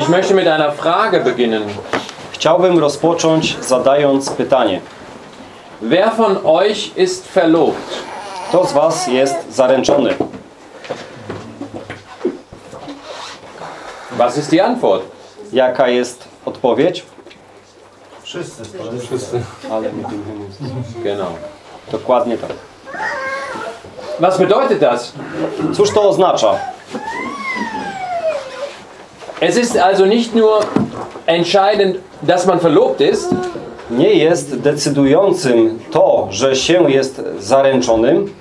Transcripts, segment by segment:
Ich möchte mit einer Frage beginnen. Chciałbym rozpocząć zadając pytanie. Wer von euch ist verlobt? Kto z Was jest zaręczony? Was ist die Antwort? Jaka jest odpowiedź? Wszyscy. Ale mi tym hymnem- Genau. Dokładnie tak. Was bedeutet das? Cóż to oznacza? Es ist also nicht nur entscheidend, dass man verlobt ist, Nie jest decydującym to, że się jest zaręczonym,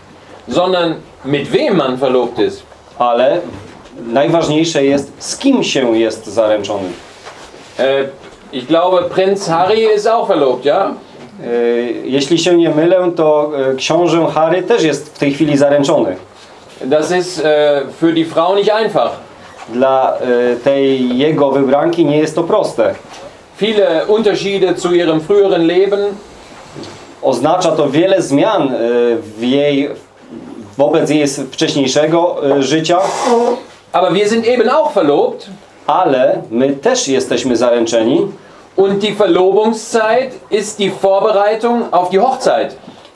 sondern mit wem man verlobt ist. ale najważniejsze jest, z kim się jest zaręczonym. Äh, ich glaube, Prinz Harry ist auch verlobt, ja? Jeśli się nie mylę, to książę Harry też jest w tej chwili zaręczony. Das ist äh, für die Frau nicht einfach. Dla yy, tej jego wybranki nie jest to proste. Viele Unterschiede zu ihrem früheren Leben, Oznacza to wiele zmian yy, w jej, wobec jej wcześniejszego yy, życia, aber wir sind eben auch verlobt ale my też jesteśmy zaręczeni und die Verlobungszeit ist die Vorbereitung auf die Hochzeit.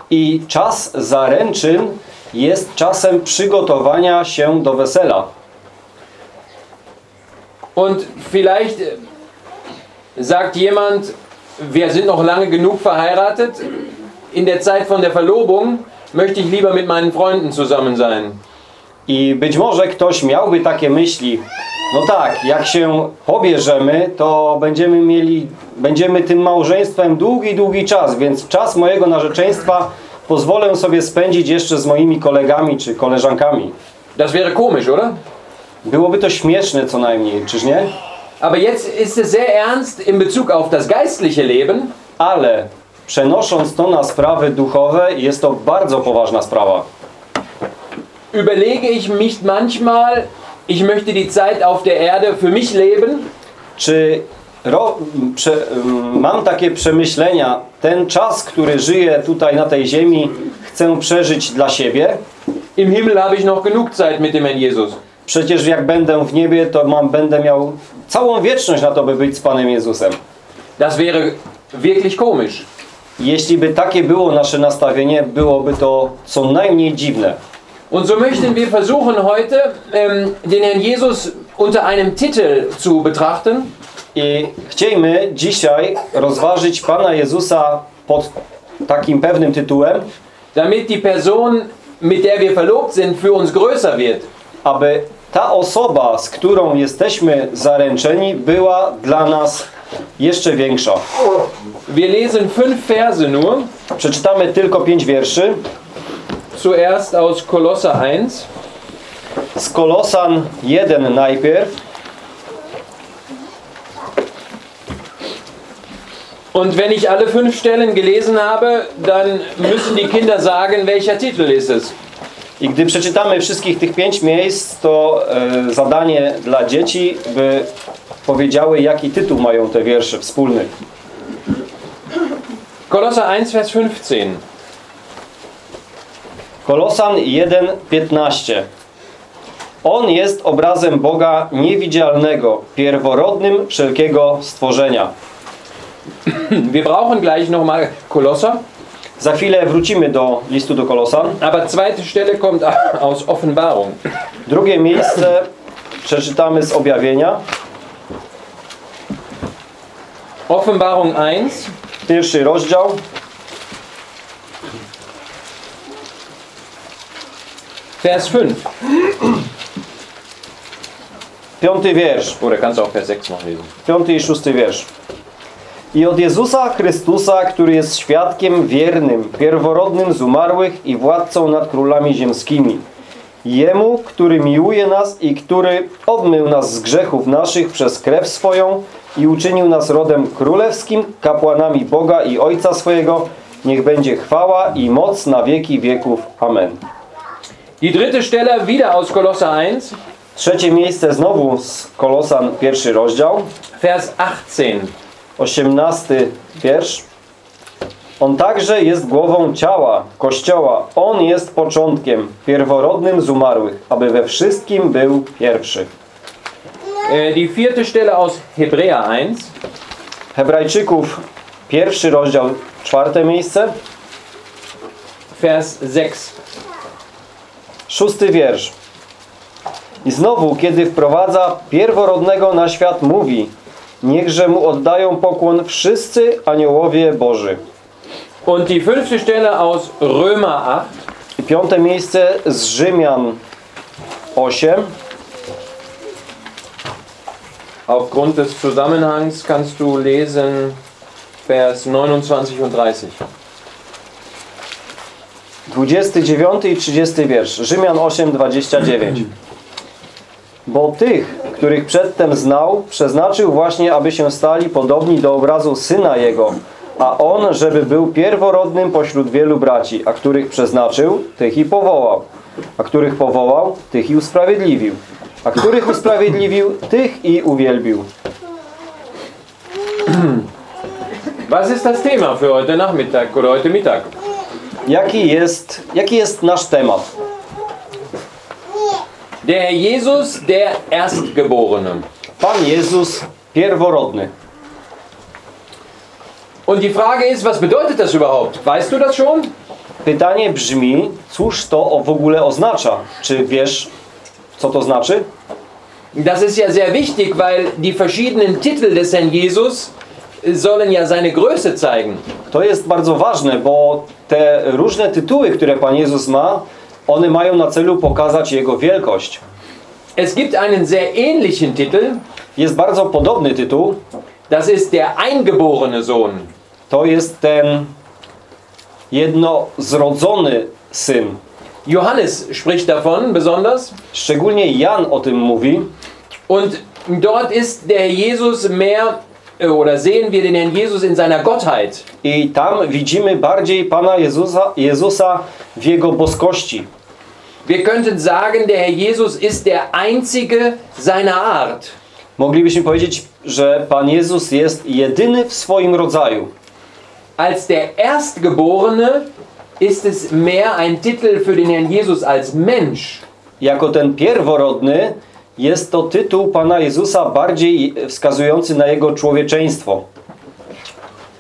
i czas zaręczyn jest czasem przygotowania się do wesela. Und vielleicht äh, sagt jemand, wir sind noch lange genug verheiratet, in der Zeit von der Verlobung möchte ich lieber mit meinen Freunden zusammen sein. I być może ktoś miałby takie myśli, no tak, jak się pobierzemy, to będziemy mieli, będziemy tym małżeństwem długi, długi czas, więc czas mojego narzeczeństwa pozwolę sobie spędzić jeszcze z moimi kolegami czy koleżankami. Das wäre komisch, oder? Byłoby to śmieszne co najmniej, czyż nie? Aber jetzt ist es sehr ernst in Bezug auf das geistliche Leben. Ale przenosząc to na sprawy duchowe, jest to bardzo poważna sprawa. Überlege ich mich manchmal, ich möchte die Zeit auf der Erde für mich leben Czy ro, prze, mam takie przemyślenia, ten czas, który żyję tutaj na tej ziemi, chcę przeżyć dla siebie? Im Himmel habe ich noch genug Zeit mit dem Herrn Jesus. Przecież jak będę w niebie, to mam, będę miał całą wieczność na to, by być z Panem Jezusem. Das wäre wirklich komisch. Jeśli by takie było nasze nastawienie, byłoby to co najmniej dziwne. Und so möchten wir versuchen heute ähm, den Herrn Jesus unter einem Titel zu betrachten. I chciejmy dzisiaj rozważyć Pana Jezusa pod takim pewnym tytułem, damit die Person, mit der wir verlobt sind, für uns größer wird. Aby ta osoba, z którą jesteśmy zaręczeni, była dla nas jeszcze większa. Wir lesen fünf Verse nur. Przeczytamy tylko pięć wierszy. Zuerst aus Kolosser 1. Z Kolosan 1 najpierw. Und wenn ich alle fünf Stellen gelesen habe, dann müssen die Kinder sagen, welcher Titel ist es. I gdy przeczytamy wszystkich tych pięć miejsc, to e, zadanie dla dzieci, by powiedziały, jaki tytuł mają te wiersze wspólny. Kolosser 1, Vers 15. Kolosan 1:15. On jest obrazem Boga niewidzialnego, pierworodnym wszelkiego stworzenia. Wir brauchen gleich nochmal Kolosser. Za chwilę wrócimy do listu do Kolosan. Aber zweite Stelle kommt aus Offenbarung. Drugie miejsce przeczytamy z objawienia. Offenbarung 1, Pierwszy rozdział. Vers 5. Piąty wiersz. Oder kannst du auch Vers 6 noch lesen. Piąty i szósty wiersz. I od Jezusa Chrystusa, który jest świadkiem wiernym, pierworodnym z umarłych i władcą nad królami ziemskimi. Jemu, który miłuje nas i który obmył nas z grzechów naszych przez krew swoją i uczynił nas rodem królewskim, kapłanami Boga i Ojca swojego, niech będzie chwała i moc na wieki wieków. Amen. Die dritte Stelle wieder aus Kolosser 1, Trzecie miejsce znowu z Kolosan, pierwszy rozdział. Vers 18. 18 wiersz. On także jest głową ciała, Kościoła. On jest początkiem, pierworodnym z umarłych, aby we wszystkim był pierwszy. Äh, die vierte Stelle aus Hebräer 1. Hebrajczyków, pierwszy rozdział, czwarte miejsce, Vers 6. szósty wiersz. I znowu, kiedy wprowadza pierworodnego na świat, mówi Niechże mu oddają pokłon wszyscy aniołowie Boży. Und die fünfte Stelle aus Römer 8. I piąte miejsce z Rzymian 8. Aufgrund des Zusammenhangs kannst du lesen Vers 29 und 30. 29 i 30 wiersz. Rzymian 8, 29. Bo tych, których przedtem znał, przeznaczył właśnie, aby się stali podobni do obrazu Syna Jego, a On, żeby był pierworodnym pośród wielu braci, a których przeznaczył, tych i powołał, a których powołał, tych i usprawiedliwił, a których usprawiedliwił, tych i uwielbił. Was ist das Thema für heute Nachmittag oder heute Mittag? Jaki jest, jaki jest nasz temat? Der Herr Jesus, der Erstgeborene. Pan Jezus pierworodny. Und die Frage ist, was bedeutet das überhaupt? Weißt du das schon? Pytanie brzmi, cóż to w ogóle oznacza? Czy wiesz, co to znaczy? Das ist ja sehr wichtig, weil die verschiedenen Titel des Herrn Jesus sollen ja seine Größe zeigen. To jest bardzo ważne, bo te różne tytuły, które Pan Jezus ma, one mają na celu pokazać Jego wielkość. Es gibt einen sehr ähnlichen Titel, Jest bardzo podobny tytuł. das ist der eingeborene Sohn. To jest ten jednozrodzony Syn. Johannes spricht davon besonders. Szczególnie Jan o tym mówi. Und dort ist der Jesus mehr, oder sehen wir den Herrn Jesus in seiner Gottheit. I tam widzimy bardziej Pana Jezusa, Jezusa w Jego boskości. Wir könnten sagen, der Herr Jesus ist der einzige seiner Art. Moglibyśmy powiedzieć, że Pan Jezus jest jedyny w swoim rodzaju. Als der Erstgeborene ist es mehr ein Titel für den Herrn Jesus als Mensch. Jako ten pierworodny jest to tytuł Pana Jezusa bardziej wskazujący na Jego człowieczeństwo.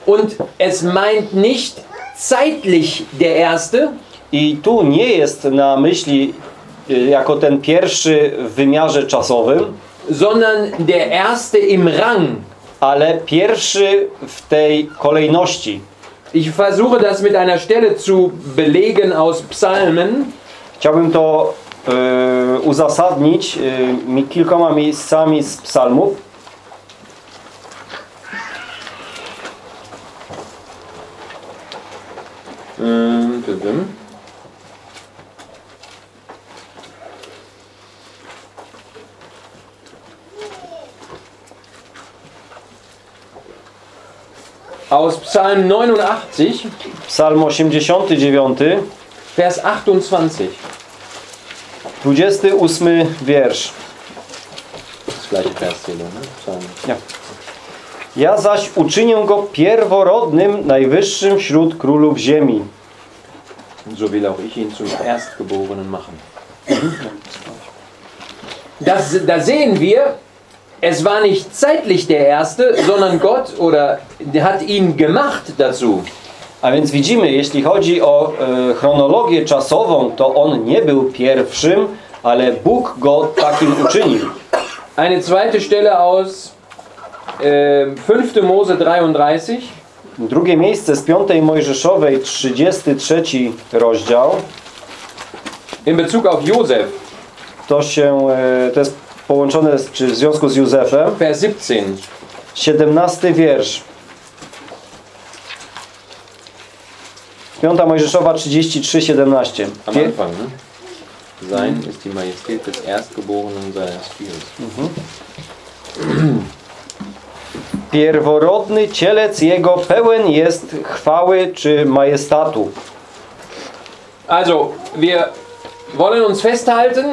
Und es meint nicht zeitlich der Erste, I tu nie jest na myśli y, jako ten pierwszy w wymiarze czasowym, sondern der Erste im Rang. ale pierwszy w tej kolejności. Ich versuche das mit einer Stelle zu belegen aus Psalmen. Chciałbym to uzasadnić y, mi kilkoma miejscami z psalmów. Tüdüm. Aus Psalm 89, Psalm 89, Vers 28. 28 wiersz. Das gleiche Vers hier, ne? Psalm. Ja. Ja zaś uczynię go pierworodnym, najwyższym wśród królów ziemi. So will auch ich ihn zum Erstgeborenen machen. Das, da sehen wir, es war nicht zeitlich der Erste, sondern Gott oder der hat ihn gemacht dazu. A więc widzimy, jeśli chodzi o e, chronologię czasową, to on nie był pierwszym, ale Bóg go takim uczynił. Eine zweite Stelle aus äh, 5. Mose 33. Drugie miejsce z 5 Mojżeszowej, 33 rozdział. In Bezug auf Josef, To się, e, to jest połączone z, czy w związku z Józefem. Vers 17. 17 wiersz. 5 Mojżeszowa 33, 17. Am Anfang, ne? Sein ist die Majestät des Erstgeborenen seines Spiels. Pierworodny cielec jego pełen jest chwały czy majestatu. Also, wir wollen uns festhalten,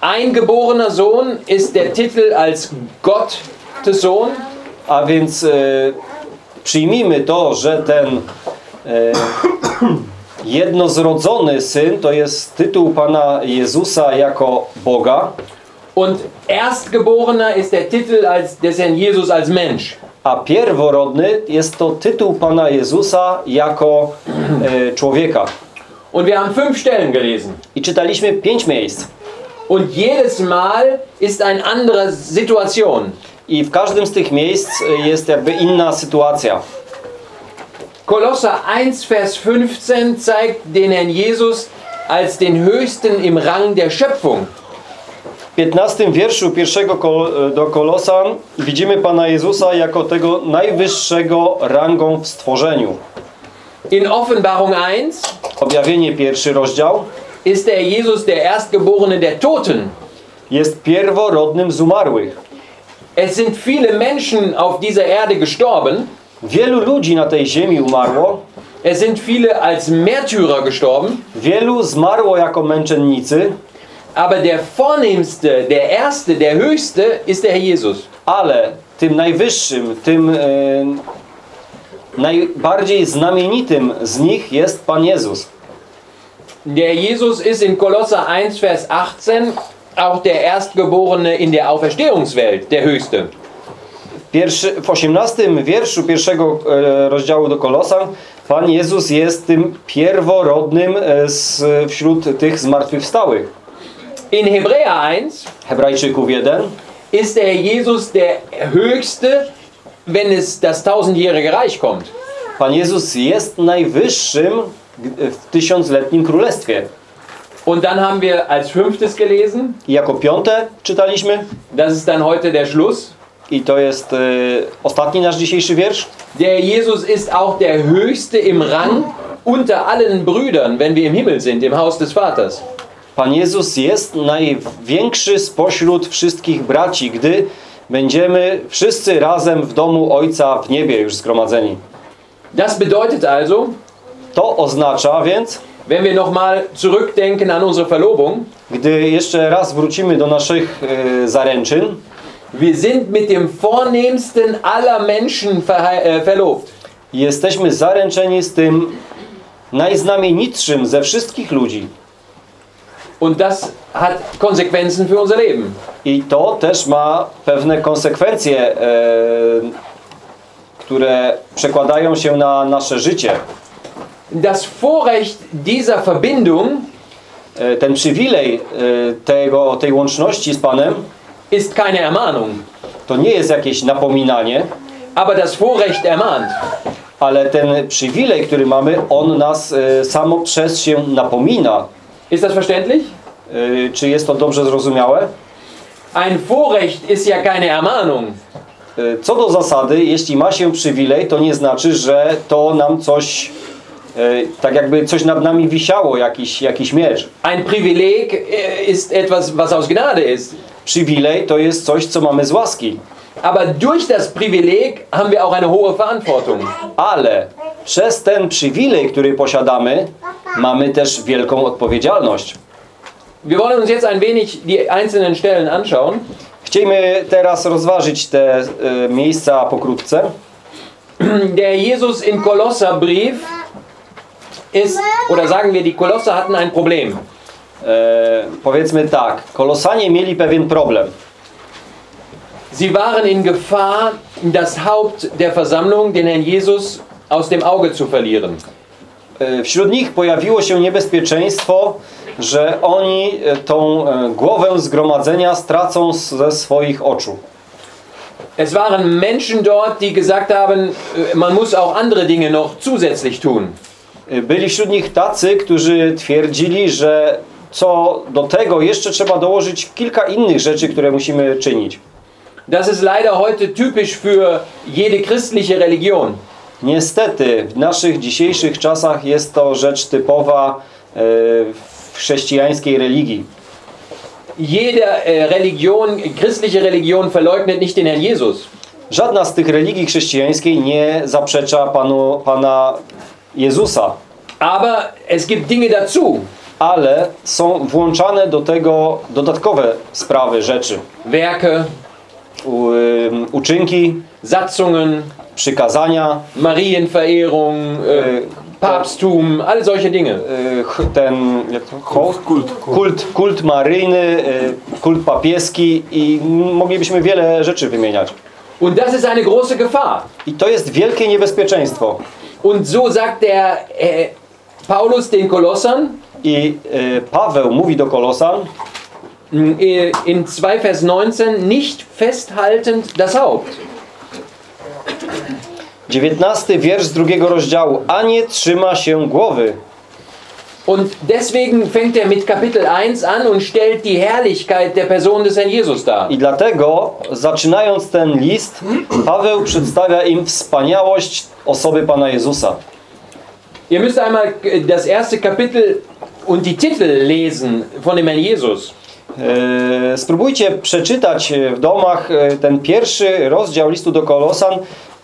eingeborener Sohn ist der Titel als Gott des Sohn. A więc e, przyjmijmy to, że ten jednozrodzony syn to jest tytuł Pana Jezusa jako Boga. Und Erstgeborener ist der Titel als, des Herrn Jesus als Mensch. A pierworodny jest to tytuł Pana Jezusa jako e, człowieka. Und wir haben fünf Stellen gelesen. I czytaliśmy pięć miejsc. Und jedes Mal ist eine andere Situation. I w każdym z tych miejsc e, jest jakby inna sytuacja. Kolosser 1, Vers 15 zeigt den Herrn Jesus als den Höchsten im Rang der Schöpfung. W 15 wierszu pierwszego kol, do Kolosan widzimy Pana Jezusa jako tego najwyższego rangą w stworzeniu. In Offenbarung 1 Objawienie pierwszy rozdział ist der Jesus der Erstgeborene der Toten. jest pierworodnym z umarłych. Es sind viele Menschen auf dieser Erde gestorben. Wielu ludzi na tej ziemi umarło, Es sind viele als Märtyrer gestorben. wielu zmarło jako męczennicy, Aber der vornehmste, der erste, der höchste ist der Herr Jesus. ale tym najwyższym, tym e, najbardziej znamienitym z nich jest Pan Jezus. Der Jesus ist in Kolosser 1, Vers 18 auch der Erstgeborene in der Auferstehungswelt, der höchste. Pierwszy, w 18 wierszu pierwszego e, rozdziału do Kolosan Pan Jezus jest tym pierworodnym e, z, wśród tych zmartwychwstałych. In Hebräer 1 Hebrajczyków 1 ist der Jesus der höchste, wenn es das tausendjährige Reich kommt. Pan Jezus jest najwyższym w tysiącletnim królestwie. Und dann haben wir als fünftes gelesen, jako piąte czytaliśmy das ist dann heute der Schluss, i to jest e, ostatni nasz dzisiejszy wiersz. der Jesus ist auch der höchste im Rang unter allen Brüdern, wenn wir im Himmel sind, im Haus des Vaters. Pan Jezus jest największy spośród wszystkich braci, gdy będziemy wszyscy razem w domu Ojca w niebie już zgromadzeni. Das bedeutet also, To oznacza więc, wenn wir nochmal zurückdenken an unsere Verlobung, gdy jeszcze raz wrócimy do naszych e, zaręczyn, wir sind mit dem vornehmsten aller Menschen äh, verlobt. jesteśmy zaręczeni z tym najznamienitszym ze wszystkich ludzi. Und das hat Konsequenzen für unser Leben. I to też ma pewne konsekwencje, e, które przekładają się na nasze życie. Das Vorrecht dieser Verbindung E, ten przywilej e, tego, tej łączności z Panem ist keine Ermahnung, to nie jest jakieś napominanie, aber das Vorrecht ermahnt. ale ten przywilej, który mamy, on nas e, samo przez się napomina. Ist das verständlich? E, Czy jest to dobrze zrozumiałe? Ein Vorrecht ist ja keine Ermahnung. E, Co do zasady, jeśli ma się przywilej, to nie znaczy, że to nam coś, e, tak jakby coś nad nami wisiało, jakiś, jakiś miecz. Ein Privileg äh, ist etwas, was aus Gnade ist. Przywilej to jest coś, co mamy z łaski. Aber durch das Privileg haben wir auch eine hohe Verantwortung. Ale przez ten przywilej, który posiadamy, mamy też wielką odpowiedzialność. Wir wollen uns jetzt ein wenig die einzelnen Stellen anschauen. Chcielibyśmy teraz rozważyć te e, miejsca pokrótce. Der Jesus in Kolosserbrief ist, oder sagen wir, die Kolosser hatten ein Problem. E, powiedzmy tak, Kolosanie mieli pewien problem. Sie waren in Gefahr, das Haupt der Versammlung, den Herrn Jesus, aus dem Auge zu verlieren. E, wśród nich pojawiło się niebezpieczeństwo, że oni e, tą głowę zgromadzenia stracą ze swoich oczu. Es waren Menschen dort, die gesagt haben, man muss auch andere Dinge noch zusätzlich tun. Byli wśród nich tacy, którzy twierdzili, że co do tego jeszcze trzeba dołożyć kilka innych rzeczy, które musimy czynić. Das ist leider heute typisch für jede christliche Religion. Niestety w naszych dzisiejszych czasach jest to rzecz typowa e, w chrześcijańskiej religii. Jede äh, Religion, christliche Religion verleugnet nicht den Herrn Jesus. Żadna z tych religii chrześcijańskiej nie zaprzecza Panu, Pana Jezusa, Aber es gibt Dinge dazu. Ale są włączane do tego dodatkowe sprawy, rzeczy. Werke, U, uczynki, Satzungen, przykazania, Marienverehrung, e, äh, Papsttum, all solche Dinge. ch- ten jak to? Hołd? Kult. Kult, kult maryjny, y, kult papieski i moglibyśmy wiele rzeczy wymieniać. Und das ist eine große Gefahr. I to jest wielkie niebezpieczeństwo. Und so sagt der äh, Paulus den Kolossern I y, Paweł mówi do Kolosan, äh, in 2 Vers 19, nicht festhaltend das Haupt. 19 wiersz z drugiego rozdziału, a nie trzyma się głowy. Und deswegen fängt er mit Kapitel 1 an und stellt die Herrlichkeit der Person des Herrn Jesus dar. I dlatego, zaczynając ten list, Paweł przedstawia im wspaniałość osoby Pana Jezusa. Ihr müsst einmal äh, das erste Kapitel und die Titel lesen von dem Herrn Jesus. E, Spróbujcie przeczytać w domach e, ten pierwszy rozdział listu do Kolosan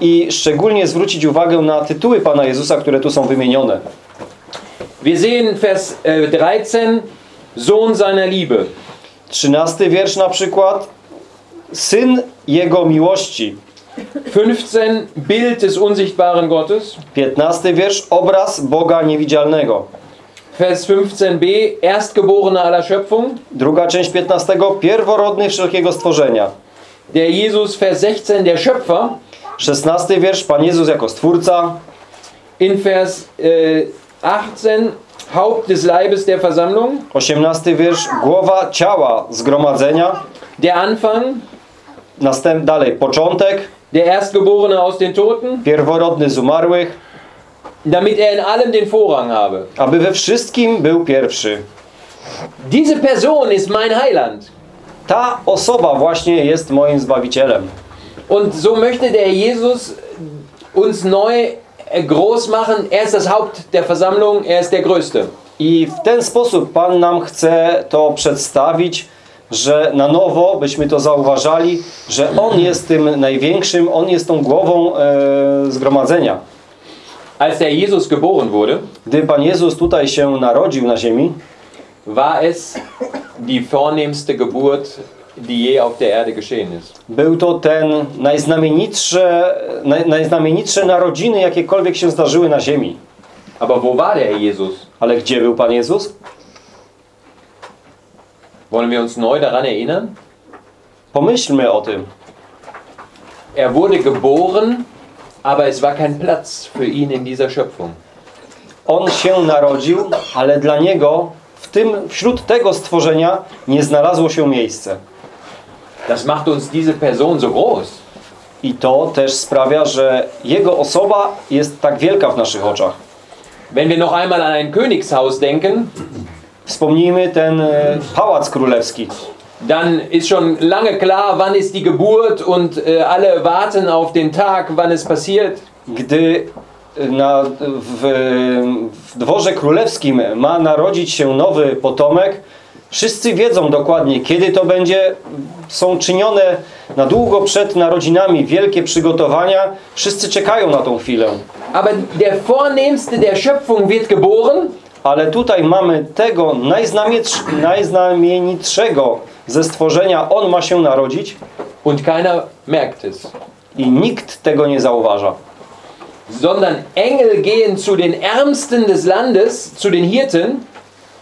i szczególnie zwrócić uwagę na tytuły Pana Jezusa, które tu są wymienione. Wir sehen Vers äh, 13, Sohn seiner Liebe. 13 wiersz na przykład. Syn Jego miłości. 15, Bild des unsichtbaren Gottes. 15 wiersz. Obraz Boga niewidzialnego. Vers 15b, Erstgeborener aller Schöpfung. Druga część 15. Pierworodny wszelkiego stworzenia. Der Jesus, Vers 16, der Schöpfer. 16 wiersz. Pan Jezus jako Stwórca. In Vers äh, 18, Haupt des Leibes der Versammlung. 18 wiersz. Głowa ciała zgromadzenia. Der Anfang, Następ dalej. Początek. der Erstgeborene aus den Toten, Pierworodny z umarłych. Damit er in allem den Vorrang habe. aby we wszystkim był pierwszy. Diese Person ist mein Heiland. Ta osoba właśnie jest moim Zbawicielem. Und so möchte der Jesus uns neu groß machen. Er ist das Haupt der Versammlung, er ist der Größte. I w ten sposób Pan nam chce to przedstawić, że na nowo byśmy to zauważali, że On jest tym największym, On jest tą głową e, zgromadzenia. Als der Jesus geboren wurde, Gdy Pan Jezus tutaj się narodził na ziemi, war es die vornehmste Geburt, die je auf der Erde geschehen ist. był to ten najznamienitsze, naj, najznamienitsze narodziny, jakiekolwiek się zdarzyły na ziemi. Aber wo war der Jesus? Ale gdzie był Pan Jezus? Wollen wir uns neu daran erinnern? Pomyślmy o tym. Er wurde geboren, aber es war kein Platz für ihn in dieser Schöpfung. On się narodził, ale dla niego w tym, wśród tego stworzenia nie znalazło się miejsce. Das macht uns diese Person so groß. I to też sprawia, że jego osoba jest tak wielka w naszych oczach. Wenn wir noch einmal an ein Königshaus denken, Wspomnijmy ten e, pałac królewski. Dann ist schon lange klar, wann ist die Geburt und äh, alle warten auf den Tag, wann es passiert. Gdy na, w, w dworze królewskim ma narodzić się nowy potomek, wszyscy wiedzą dokładnie, kiedy to będzie. Są czynione na długo przed narodzinami wielkie przygotowania. Wszyscy czekają na tą chwilę. Aber der Vornehmste der Schöpfung wird geboren Ale tutaj mamy tego najznamienitsz- najznamienitszego ze stworzenia. On ma się narodzić und keiner merkt es. i nikt tego nie zauważa. Sondern Engel gehen zu den Ärmsten des Landes, zu den Hirten,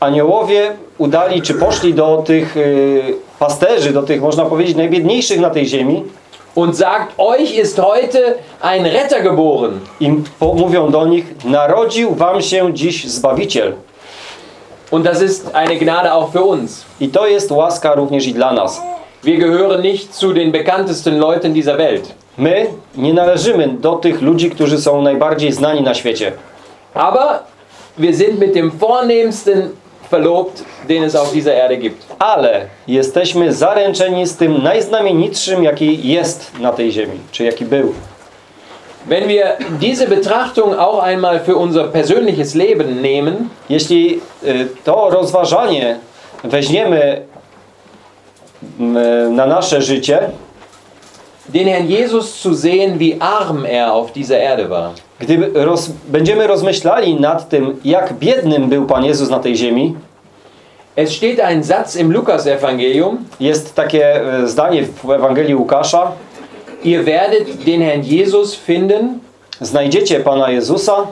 Aniołowie udali czy poszli do tych y, pasterzy, do tych można powiedzieć najbiedniejszych na tej ziemi und sagt, euch ist heute ein Retter geboren. i mówią do nich, narodził wam się dziś Zbawiciel. Und das ist eine Gnade auch für uns. I to jest łaska również i dla nas. Wir gehören nicht zu den bekanntesten Leuten dieser Welt. My nie należymy do tych ludzi, którzy są najbardziej znani na świecie. Aber wir sind mit dem Vornehmsten verlobt, den es auf dieser Erde gibt. Ale jesteśmy zaręczeni z tym najznamienitszym, jaki jest na tej ziemi, czy jaki był. Wenn wir diese Betrachtung auch einmal für unser persönliches Leben nehmen, Jeśli y, to rozważanie weźmiemy mm, na nasze życie, den Herrn Jesus zu sehen, wie arm er auf dieser Erde war. gdy roz, będziemy rozmyślali nad tym, jak biednym był Pan Jezus na tej ziemi, Es steht ein Satz im Lukas-Evangelium, jest takie e, zdanie w Ewangelii Łukasza, ihr werdet den Herrn Jesus finden, znajdziecie Pana Jezusa,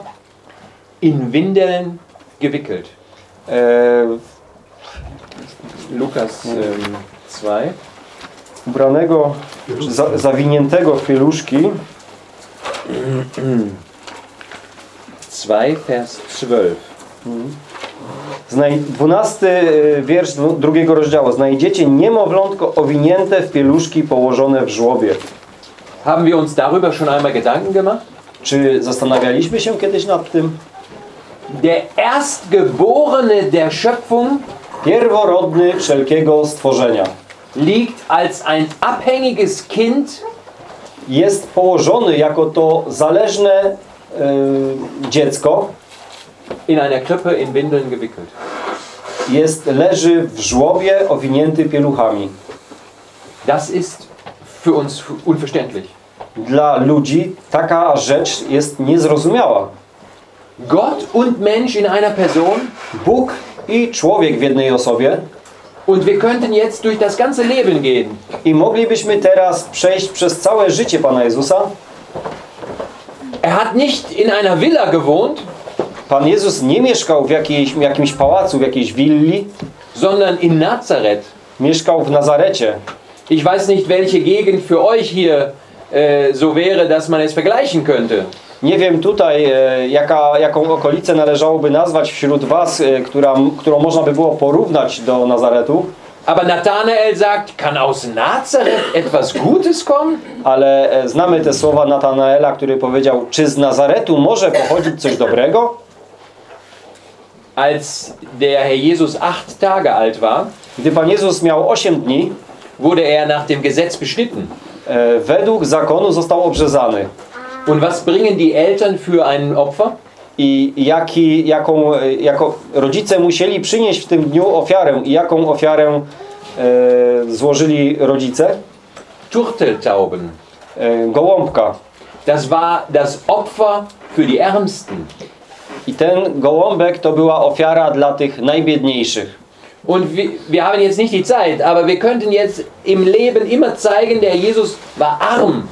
in Windeln gewickelt. e, Lukas ähm, 2. ubranego, czy za, zawiniętego w pieluszki, 2, Vers 12. Znaj 12 e, wiersz drugiego rozdziału. Znajdziecie niemowlątko owinięte w pieluszki położone w żłobie. Haben wir uns darüber schon einmal Gedanken gemacht? Czy zastanawialiśmy się kiedyś nad tym? Der Erstgeborene der Schöpfung Pierworodny wszelkiego stworzenia liegt als ein abhängiges Kind jest położony jako to zależne e, dziecko, in einer Krippe in Windeln gewickelt. jest, leży w żłobie owinięty pieluchami. Das ist für uns unverständlich. Dla ludzi taka rzecz jest niezrozumiała. Gott und Mensch in einer Person Bóg i człowiek w jednej osobie und wir könnten jetzt durch das ganze Leben gehen i moglibyśmy teraz przejść przez całe życie Pana Jezusa. Er hat nicht in einer Villa gewohnt, Pan Jezus nie mieszkał w jakiejś, jakimś pałacu, w jakiejś willi, sondern in Nazareth. mieszkał w Nazarecie. Ich weiß nicht, welche Gegend für euch hier äh, so wäre, dass man es vergleichen könnte. Nie wiem tutaj, e, jaka, jaką okolicę należałoby nazwać wśród Was, e, która, którą można by było porównać do Nazaretu, Aber Nathanael sagt, kann aus Nazareth etwas Gutes kommen? ale e, znamy te słowa Natanaela, który powiedział, czy z Nazaretu może pochodzić coś dobrego? Als der Herr Jesus acht Tage alt war, Gdy Pan Jezus miał 8 dni, wurde er nach dem Gesetz beschnitten. e, według zakonu został obrzezany. Und was bringen die Eltern für ein Opfer? I jaki, jaką, e, jako rodzice musieli przynieść w tym dniu ofiarę i jaką ofiarę e, złożyli rodzice? Turteltauben. E, gołąbka. Das war das Opfer für die Ärmsten. I ten gołąbek to była ofiara dla tych najbiedniejszych. Und wir, wir haben jetzt nicht die Zeit, aber wir könnten jetzt im Leben immer zeigen, der Jesus war arm.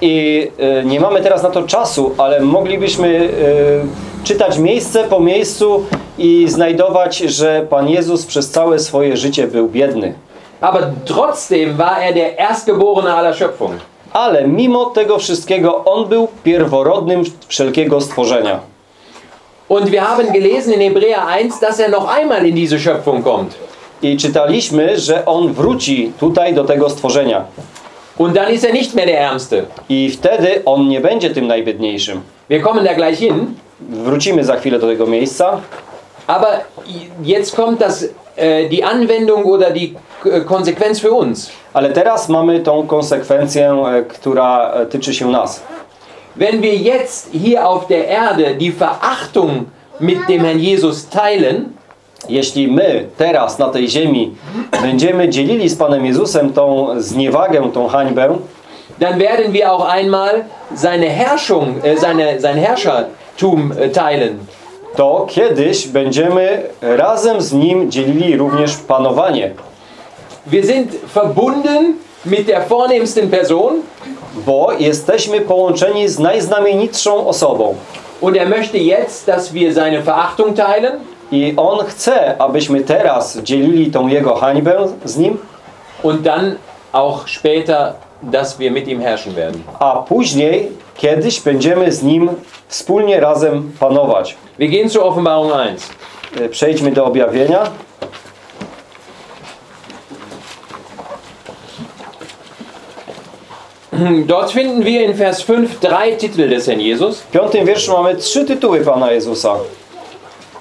I e, nie mamy teraz na to czasu, ale moglibyśmy e, czytać miejsce po miejscu i znajdować, że Pan Jezus przez całe swoje życie był biedny. Aber trotzdem war er der Erstgeborene aller Schöpfung. Ale mimo tego wszystkiego On był pierworodnym wszelkiego stworzenia. Und wir haben gelesen in Hebräer 1, dass er noch einmal in diese Schöpfung kommt. I czytaliśmy, że On wróci tutaj do tego stworzenia. Und dann ist er nicht mehr der Ärmste. I wtedy On nie będzie tym najbiedniejszym. Wir kommen da gleich hin. Wrócimy za chwilę do tego miejsca. Aber jetzt kommt das, äh, die Anwendung oder die äh, Konsequenz für uns. Ale teraz mamy tą konsekwencję, e, która e, tyczy się nas. Wenn wir jetzt hier auf der Erde die Verachtung mit dem Herrn Jesus teilen, Jeśli my teraz na tej ziemi będziemy dzielili z Panem Jezusem tą zniewagę, tą hańbę, dann werden wir auch einmal seine Herrschung, äh, seine, sein Herrschertum äh, teilen. to kiedyś będziemy razem z Nim dzielili również panowanie. Wir sind verbunden mit der vornehmsten Person Bo jesteśmy połączeni z najznamienitszą osobą. und er möchte jetzt, dass wir seine Verachtung teilen I On chce, abyśmy teraz dzielili tą Jego hańbę z Nim, und dann auch später, dass wir mit ihm herrschen werden. a później kiedyś będziemy z Nim wspólnie razem panować. Wir gehen zur Offenbarung 1. E, Przejdźmy do objawienia. Dort finden wir in Vers 5 drei Titel des Herrn Jesus. W piątym wierszu mamy trzy tytuły Pana Jezusa.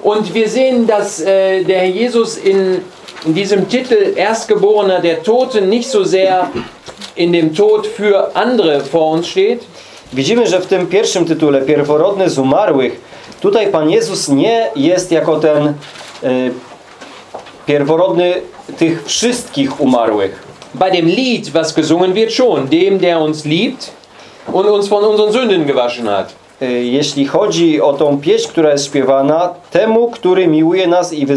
Und wir sehen, dass äh, der Herr Jesus in, diesem Titel Erstgeborener der Tote nicht so sehr in dem Tod für andere vor uns steht, Widzimy, że w tym pierwszym tytule, pierworodny z umarłych, tutaj Pan Jezus nie jest jako ten e, pierworodny tych wszystkich umarłych. Bei dem Lied, was gesungen wird, schon, dem, der uns liebt und uns von unseren Sünden gewaschen hat. E, jeśli chodzi o tą pieśń, która jest śpiewana, temu, który miłuje nas i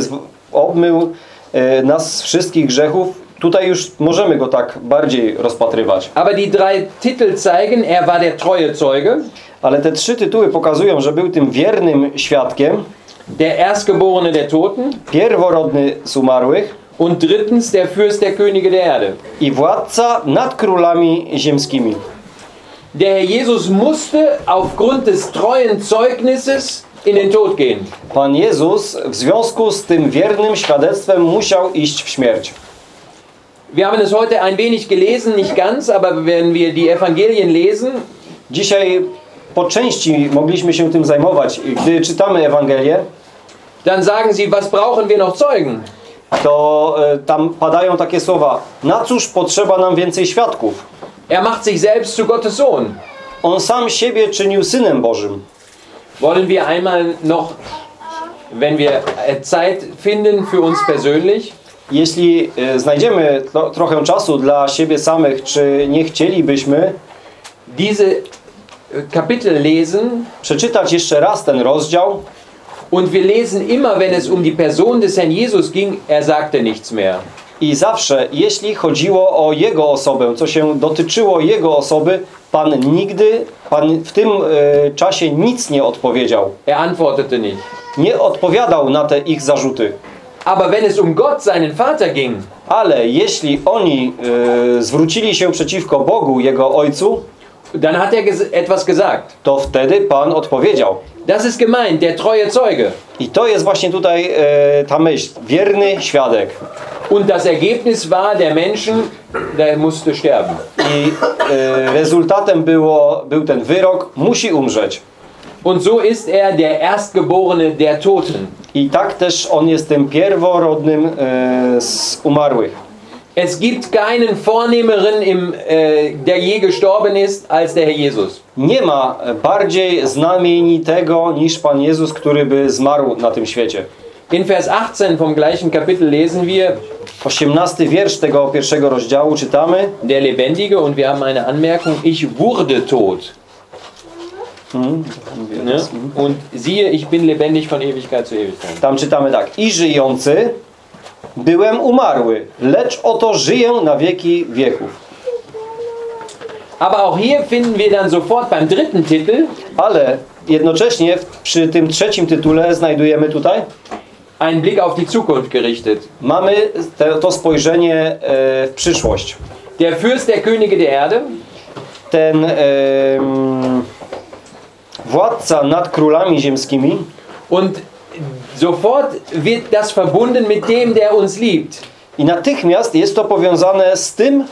obmył e, nas z wszystkich grzechów, tutaj już możemy go tak bardziej rozpatrywać. Aber die drei Titel zeigen, er war der treue Zeuge, Ale te trzy tytuły pokazują, że był tym wiernym świadkiem, der Erstgeborene der Toten pierworodny z umarłych und drittens der Fürst der Könige der Erde. i władca nad królami ziemskimi. Der Herr Jesus musste aufgrund des treuen Zeugnisses in den Tod gehen. Pan Jezus w związku z tym wiernym świadectwem musiał iść w śmierć. Wir haben es heute ein wenig gelesen, nicht ganz, aber wenn wir die Evangelien lesen, Dzisiaj po części mogliśmy się tym zajmować. Gdy czytamy Ewangelię, dann sagen sie, was brauchen wir noch Zeugen? To e, tam padają takie słowa: Na cóż potrzeba nam więcej świadków? Er macht sich selbst zu Gottes Sohn. On sam siebie czynił synem Bożym. Wollen wir einmal noch, wenn wir äh, Zeit finden für uns persönlich, Jeśli e, znajdziemy tro, trochę czasu dla siebie samych, czy nie chcielibyśmy diese äh, Kapitel lesen przeczytać jeszcze raz ten rozdział und wir lesen immer, wenn es um die Person des Herrn Jesus ging, er sagte nichts mehr. i zawsze, jeśli chodziło o Jego osobę, co się dotyczyło Jego osoby, Pan nigdy, Pan w tym e, czasie nic nie odpowiedział. Er antwortete nicht. Nie odpowiadał na te ich zarzuty. Aber wenn es um Gott, seinen Vater ging, Ale jeśli oni e, zwrócili się przeciwko Bogu, Jego Ojcu, dann hat er etwas gesagt. to wtedy Pan odpowiedział. Das ist gemeint, der treue Zeuge. I to jest właśnie tutaj e, ta myśl. Wierny świadek. Und das Ergebnis war, der Menschen, der musste sterben. I e, rezultatem było, był ten wyrok, musi umrzeć. Und so ist er der Erstgeborene der Toten. I tak też on jest tym pierworodnym e, z umarłych. Es gibt keinen Vornehmeren, im, äh, der je gestorben ist, als der Herr Jesus. Nie ma bardziej znamienitego niż Pan Jezus, który by zmarł na tym świecie. In Vers 18 vom gleichen Kapitel lesen wir, 18 wiersz tego pierwszego rozdziału czytamy. der Lebendige, und wir haben eine Anmerkung, ich wurde tot. Ne? Und siehe, ich bin lebendig von Ewigkeit zu Ewigkeit. Tam czytamy tak. I żyjący byłem umarły, lecz oto żyję na wieki wieków. Aber auch hier finden wir dann sofort beim dritten Titel Ale jednocześnie przy tym trzecim tytule znajdujemy tutaj einen Blick auf die Zukunft gerichtet. mamy te, to spojrzenie e, w przyszłość. Der Fürst der Könige der Erde, Ten em, władca nad królami ziemskimi und sofort wird das verbunden mit dem, der uns liebt. i natychmiast jest to powiązane z tym,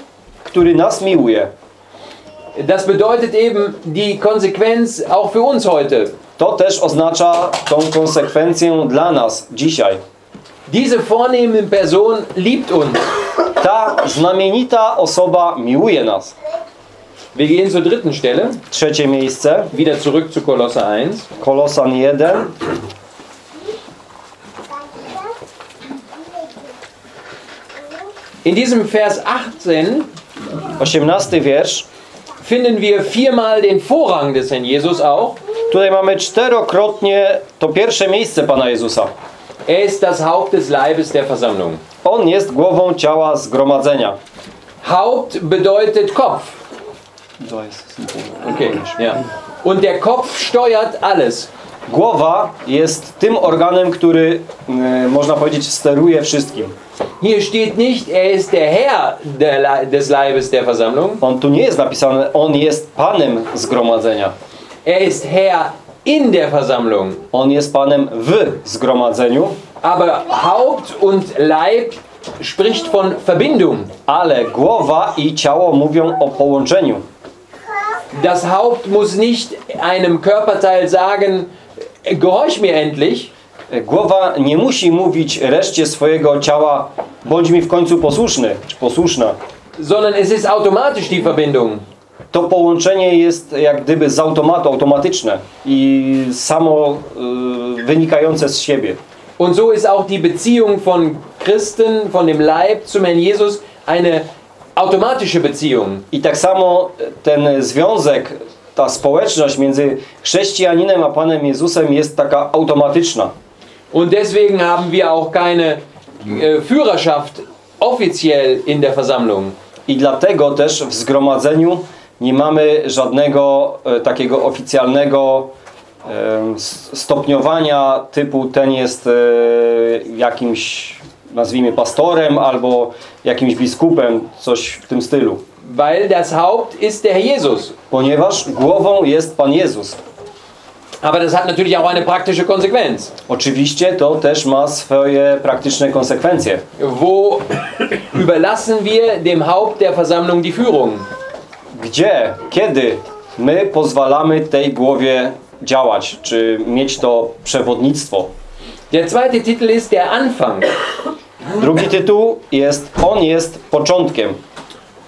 który nas miłuje. Das bedeutet eben die Konsequenz auch für uns heute. To też oznacza tą konsekwencję dla nas dzisiaj. Diese vornehme Person liebt uns. Ta znamienita osoba miłuje nas. Wir gehen zur dritten Stelle, Trzecie miejsce, wieder zurück zu Kolosser 1. Kolosan 1. In diesem Vers 18 18 wiersz. finden wir viermal den Vorrang des Herrn Jesus auch. Tutaj mamy czterokrotnie to pierwsze miejsce Pana Jezusa. Er ist das Haupt des Leibes der Versammlung. On jest głową ciała zgromadzenia. Haupt bedeutet Kopf. Okay, ja. Und der Kopf steuert alles. Głowa jest tym organem, który e, można powiedzieć steruje wszystkim. Hier steht nicht, er ist der Herr der, des Leibes der Versammlung. On tu nie jest napisane, on jest panem zgromadzenia. Er ist Herr in der Versammlung. On jest panem w zgromadzeniu, Aber Haupt und Leib spricht von Verbindung. ale głowa i ciało mówią o połączeniu. Das Haupt muss nicht einem Körperteil sagen, gehorch mir endlich, Głowa nie musi mówić reszcie swojego ciała, bądź mi w końcu posłuszny, czy posłuszna. sondern es ist automatisch die Verbindung. To połączenie jest jak gdyby z automatu, automatyczne i samo y, wynikające z siebie. Und so ist auch die Beziehung von Christen, von dem Leib zum Herrn Jesus eine automatische Beziehung. I tak samo ten związek, ta społeczność między chrześcijaninem a Panem Jezusem jest taka automatyczna. Und deswegen haben wir auch keine äh, Führerschaft offiziell in der Versammlung. I dlatego też w zgromadzeniu nie mamy żadnego e, takiego oficjalnego s- stopniowania typu ten jest e, jakimś nazwijmy pastorem albo jakimś biskupem, coś w tym stylu. Weil das Haupt ist der Jesus. Ponieważ głową jest Pan Jezus. Aber das hat natürlich auch eine praktische Konsequenz. Oczywiście to też ma swoje praktyczne konsekwencje. Wo überlassen wir dem Haupt der Versammlung die Führung? Gdzie, kiedy my pozwalamy tej głowie działać, czy mieć to przewodnictwo? Der zweite Titel ist der Anfang. Drugi tytuł jest On jest początkiem.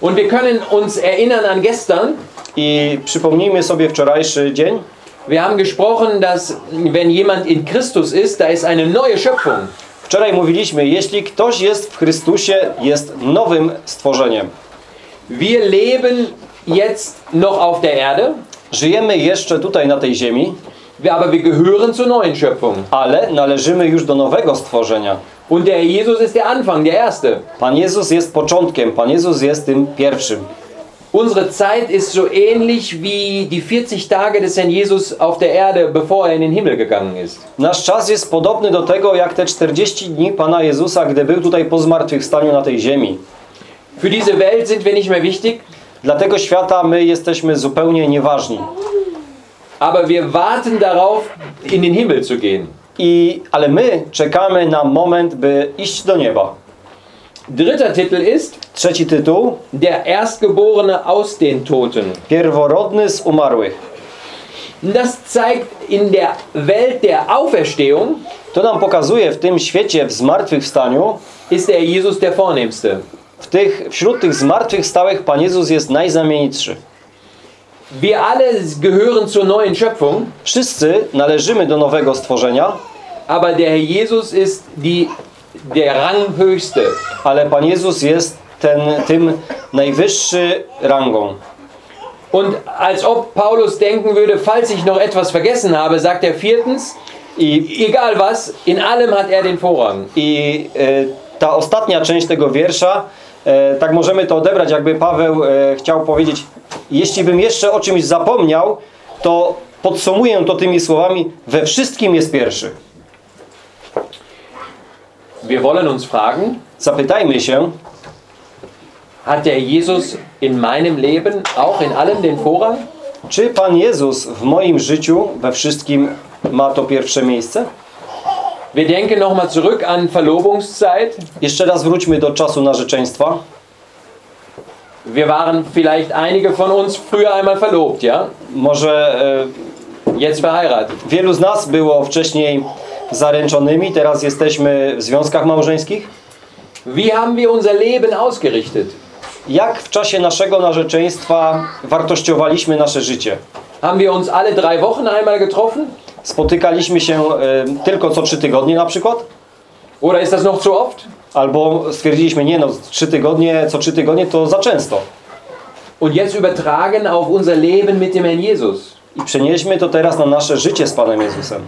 Und wir können uns erinnern an gestern. I przypomnijmy sobie wczorajszy dzień. Wir haben gesprochen, dass wenn jemand in Christus ist, da ist eine neue Schöpfung. Wczoraj mówiliśmy, jeśli ktoś jest w Chrystusie, jest nowym stworzeniem. Wir leben jetzt noch auf der Erde, Żyjemy jeszcze tutaj na tej ziemi, wir- aber wir gehören zur neuen Schöpfung. ale należymy już do nowego stworzenia. Und der Jesus ist der Anfang, der Erste. Pan Jezus jest początkiem, Pan Jezus jest tym pierwszym. Unsere Zeit ist so ähnlich wie die 40 Tage des Herrn Jesus auf der Erde, bevor er in den Himmel gegangen ist. Nasz czas jest podobny do tego, jak te 40 dni Pana Jezusa, gdy był tutaj po zmartwychwstaniu na tej ziemi. Für diese Welt sind wir nicht mehr wichtig, Dla tego świata my jesteśmy zupełnie nieważni. aber wir warten darauf, in den Himmel zu gehen. I, ale my czekamy na moment, by iść do nieba. Dritter Titel ist Trzeci tytuł. Der Erstgeborene aus den Toten. Pierworodny z umarłych. Das zeigt in der Welt der Auferstehung, To nam pokazuje w tym świecie w zmartwychwstaniu, ist der Jesus der Vornehmste. w tych, wśród tych zmartwychwstałych Pan Jezus jest najzamienitszy. Wir alle gehören zur neuen Schöpfung, Wszyscy należymy do nowego stworzenia, aber der Herr Jesus ist die, der Ranghöchste. ale Pan Jezus jest ten, tym najwyższy rangą. Und als ob Paulus denken würde, falls ich noch etwas vergessen habe, sagt er viertens, I, egal was, in allem hat er den Vorrang. i e, ta ostatnia część tego wiersza, e, tak możemy to odebrać, jakby Paweł e, chciał powiedzieć, jeśli bym jeszcze o czymś zapomniał, to podsumuję to tymi słowami, we wszystkim jest pierwszy. Wir wollen uns fragen, Zapytajmy się, hat der Jesus in meinem Leben auch in allem den Vorrang? czy Pan Jezus w moim życiu we wszystkim ma to pierwsze miejsce? Wir denken nochmal zurück an Verlobungszeit. Jeszcze raz wróćmy do czasu narzeczeństwa. Wir waren vielleicht einige von uns früher einmal verlobt, ja? Może Jetzt verheiratet. e, wielu z nas było wcześniej zaręczonymi, teraz jesteśmy w związkach małżeńskich. Wie haben wir unser Leben ausgerichtet? Jak w czasie naszego narzeczeństwa wartościowaliśmy nasze życie? Haben wir uns alle drei Wochen einmal getroffen? Spotykaliśmy się e, tylko co trzy tygodnie na przykład? Oder ist das noch zu oft? Albo stwierdziliśmy, nie no, trzy tygodnie, co trzy tygodnie to za często. Und jetzt übertragen auf unser Leben mit dem Herrn Jesus. I przenieśmy to teraz na nasze życie z Panem Jezusem.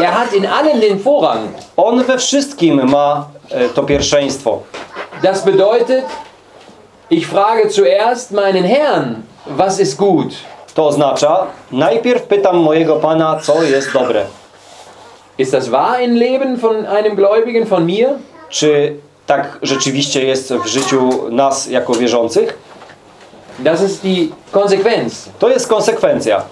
Er hat in allem den Vorrang. On we wszystkim ma e, to pierwszeństwo. Das bedeutet, ich frage zuerst meinen Herrn, was ist gut? To oznacza, najpierw pytam mojego Pana, co jest dobre. Ist das wahr im Leben von einem Gläubigen, von mir? Czy tak rzeczywiście jest w życiu nas jako wierzących? Das ist die Konsequenz. To jest konsekwencja.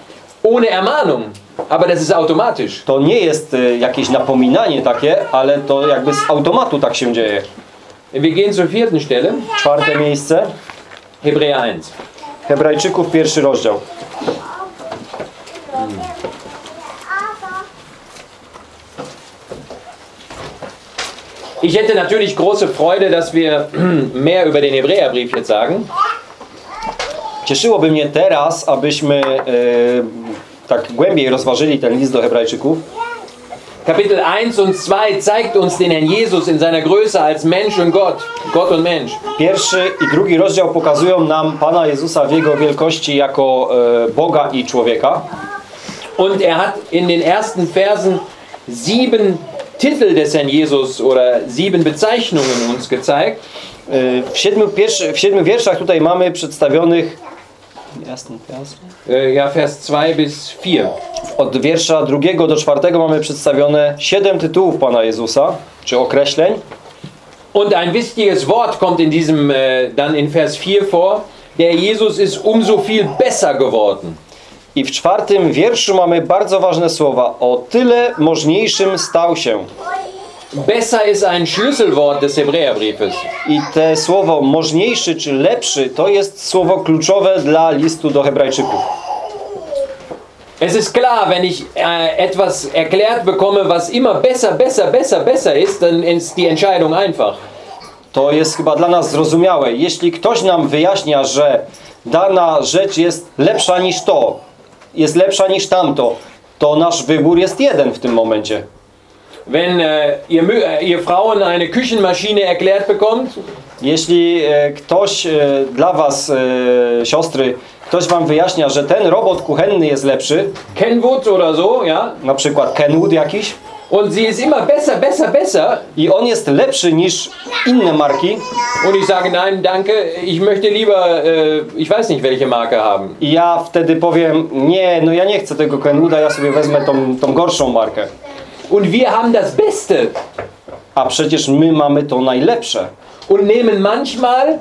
Ohne Ermahnung. Aber das ist automatisch. To nie jest e, jakieś napominanie takie, ale to jakby z automatu tak się dzieje. Wir gehen zur vierten Stelle. Czwarte miejsce. Hebräer 1. Hebrajczyków, pierwszy rozdział. Ich hätte natürlich große Freude, dass wir mehr über den Hebräerbrief jetzt sagen. Cieszyłoby mnie teraz, abyśmy e, tak głębiej rozważyli ten list do Hebrajczyków. Kapitel 1 und 2 zeigt uns den Herrn Jesus in seiner Größe als Mensch und Gott. Gott und Mensch. Pierwszy i drugi rozdział pokazują nam Pana Jezusa w Jego wielkości jako e, Boga i człowieka. Und er hat in den ersten Versen sieben Titel des Herrn Jesus oder sieben Bezeichnungen uns gezeigt. E, w, siedmiu pierwszy, w siedmiu wierszach tutaj mamy przedstawionych Teraz. Äh, ja, Vers 2 bis 4. Od wiersza drugiego do czwartego mamy przedstawione siedem tytułów Pana Jezusa, czy określeń. Und ein wichtiges Wort kommt in diesem, äh, dann in Vers 4 vor. Der Jesus ist umso viel besser geworden. I w czwartym wierszu mamy bardzo ważne słowa. O tyle możniejszym stał się. Besser ist ein Schlüsselwort des Hebräerbriefes. I te słowo możniejszy czy lepszy to jest słowo kluczowe dla listu do Hebrajczyków. Es ist klar, wenn ich äh, etwas erklärt bekomme, was immer besser, besser, besser, besser ist, dann ist die Entscheidung einfach. To jest chyba dla nas zrozumiałe. Jeśli ktoś nam wyjaśnia, że dana rzecz jest lepsza niż to, jest lepsza niż tamto, to nasz wybór jest jeden w tym momencie. Wenn äh, ihr, äh, ihr Frauen eine Küchenmaschine erklärt bekommt, Jeśli e, ktoś e, dla was, e, siostry, ktoś wam wyjaśnia, że ten robot kuchenny jest lepszy, Kenwood oder so, ja, na przykład Kenwood jakiś, und sie ist immer besser, besser, besser, i on jest lepszy niż inne marki, und ich sage nein, danke, ich möchte lieber, äh, ich weiß nicht, welche Marke haben. i ja wtedy powiem, nie, no ja nie chcę tego Kenwooda, ja sobie wezmę tą, tą gorszą markę. Und wir haben das Beste A przecież my mamy to najlepsze. und nehmen manchmal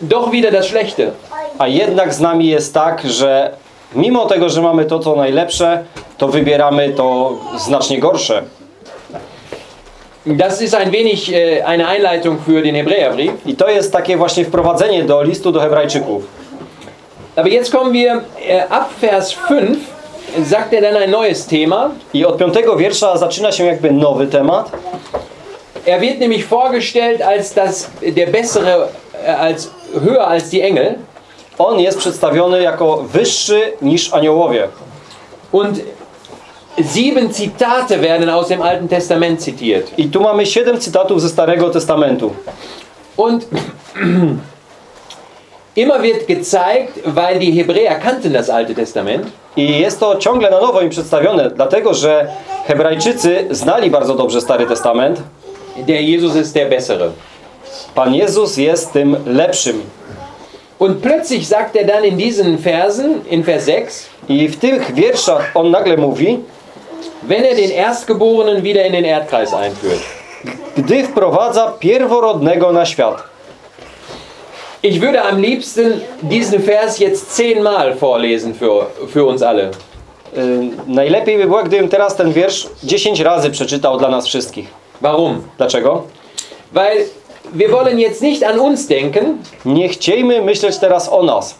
doch wieder das Schlechte. A jednak z nami jest tak, że mimo tego, że mamy to, co najlepsze, to wybieramy to znacznie gorsze. Das ist ein wenig äh, eine Einleitung für den Hebräerbrief. I to jest takie właśnie wprowadzenie do listu do Hebrajczyków. Aber jetzt kommen wir äh, ab Vers 5, sagt er dann ein neues Thema. I od piątego wiersza zaczyna się jakby nowy temat. Er wird nämlich vorgestellt als das, der bessere, äh, als höher als die Engel. On jest przedstawiony jako wyższy niż aniołowie. Und sieben Zitate werden aus dem Alten Testament zitiert. I tu mamy siedem cytatów ze Starego Testamentu. Und immer wird gezeigt, weil die Hebräer kannten das Alte Testament, I jest to ciągle na nowo im przedstawione, dlatego że Hebrajczycy znali bardzo dobrze Stary Testament. der Jesus ist der bessere. Pan Jezus jest tym lepszym. Und plötzlich sagt er dann in diesen Versen, in Vers 6, I w tych wierszach on nagle mówi, wenn er den Erstgeborenen wieder in den Erdkreis einführt. gdy wprowadza pierworodnego na świat. Ich würde am liebsten diesen Vers jetzt zehnmal vorlesen für, für uns alle. Najlepiej by było, gdybym teraz ten wiersz 10 razy przeczytał dla nas wszystkich. Warum? Dlaczego? Weil wir wollen jetzt nicht an uns denken, Nie chciejmy myśleć teraz o nas,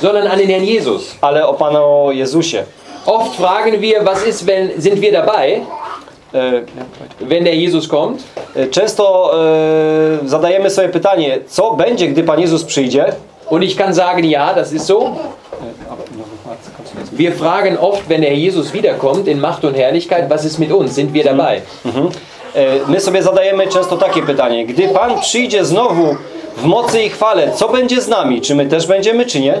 sondern an den Herrn Jesus. ale o Panu Jezusie. Oft fragen wir, was ist, wenn sind wir dabei, wenn der Jesus kommt? y, Często y, zadajemy sobie pytanie, co będzie, gdy Pan Jezus przyjdzie? Und ich kann sagen, ja, das ist so. Wir fragen oft, wenn der Herr Jesus wiederkommt in Macht und Herrlichkeit, was ist mit uns? Sind wir dabei? Mhm. My sobie zadajemy często takie pytanie, gdy Pan przyjdzie znowu w mocy i chwale, co będzie z nami? Czy my też będziemy, czy nie?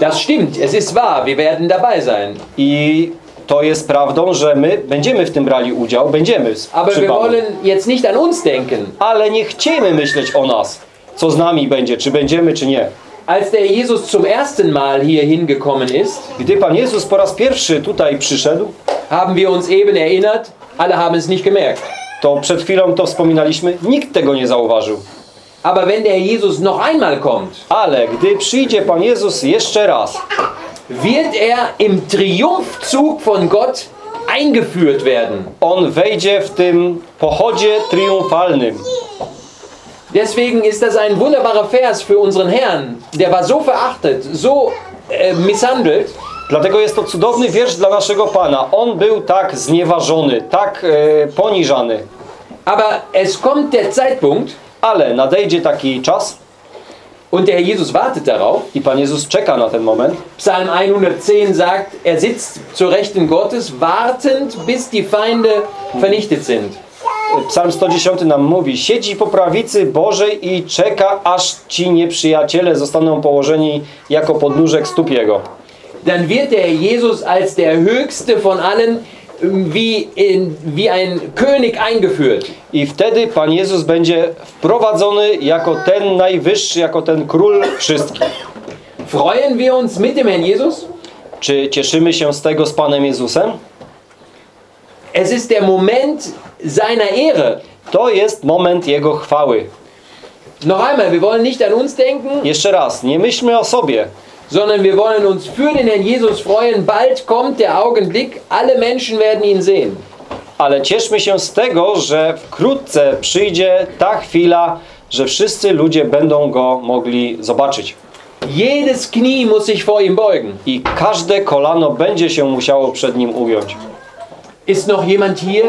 Das stimmt, es ist wahr, wir werden dabei sein. I to jest prawdą, że my będziemy w tym brali udział, będziemy Aber przy wir Panu. wollen jetzt nicht an uns denken. Ale nie chciejmy myśleć o nas, co z nami będzie, czy będziemy, czy nie. Als der Jesus zum ersten Mal hier hingekommen ist, Gdy Pan Jezus po raz pierwszy tutaj przyszedł, haben wir uns eben erinnert, alle haben es nicht gemerkt. to przed chwilą to wspominaliśmy, nikt tego nie zauważył. Aber wenn der Jesus noch einmal kommt, Ale gdy przyjdzie Pan Jezus jeszcze raz, wird er im Triumphzug von Gott eingeführt werden. On wejdzie w tym pochodzie triumfalnym. Deswegen ist das ein wunderbarer Vers für unseren Herrn. Der war so verachtet, so äh, misshandelt. Dlatego jest to cudowny wiersz dla naszego Pana. On był tak znieważony, tak e, poniżany. Aber es kommt der Zeitpunkt, Ale nadejdzie taki czas und der Herr Jesus wartet darauf. i Pan Jezus czeka na ten moment. Psalm 110 sagt, er sitzt zur Rechten Gottes, wartend, bis die Feinde vernichtet sind. Psalm 110 nam mówi, siedzi po prawicy Bożej i czeka, aż ci nieprzyjaciele zostaną położeni jako podnóżek stóp Jego. Dann wird der Jesus als der Höchste von allen wie, in, wie ein König eingeführt. I wtedy Pan Jezus będzie wprowadzony jako ten najwyższy, jako ten król wszystkich. Freuen wir uns mit dem Herrn Jesus? Czy cieszymy się z tego z Panem Jezusem? Es ist der Moment seiner Ehre. To jest moment Jego chwały. Noch einmal, wir wollen nicht an uns denken, Jeszcze raz, nie myślmy o sobie, sondern wir wollen uns für den Herrn Jesus freuen. Bald kommt der Augenblick, alle Menschen werden ihn sehen. ale cieszmy się z tego, że wkrótce przyjdzie ta chwila, że wszyscy ludzie będą Go mogli zobaczyć. Jedes Knie muss sich vor ihm beugen. I każde kolano będzie się musiało przed Nim ugiąć. Ist noch jemand hier,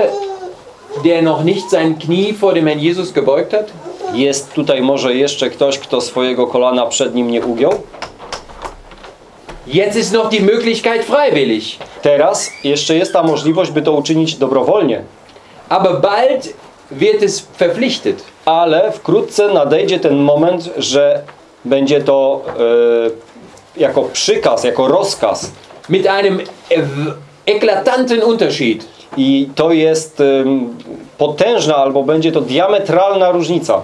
der noch nicht sein Knie vor dem Herrn Jesus gebeugt hat? Jest tutaj może jeszcze ktoś, kto swojego kolana przed Nim nie ugiął? Jetzt ist noch die Möglichkeit freiwillig. Teraz jeszcze jest ta możliwość, by to uczynić dobrowolnie. Aber bald wird es verpflichtet. Ale wkrótce nadejdzie ten moment, że będzie to e, jako przykaz, jako rozkaz. Mit einem eklatanten Unterschied. I to jest em, potężna albo będzie to diametralna różnica.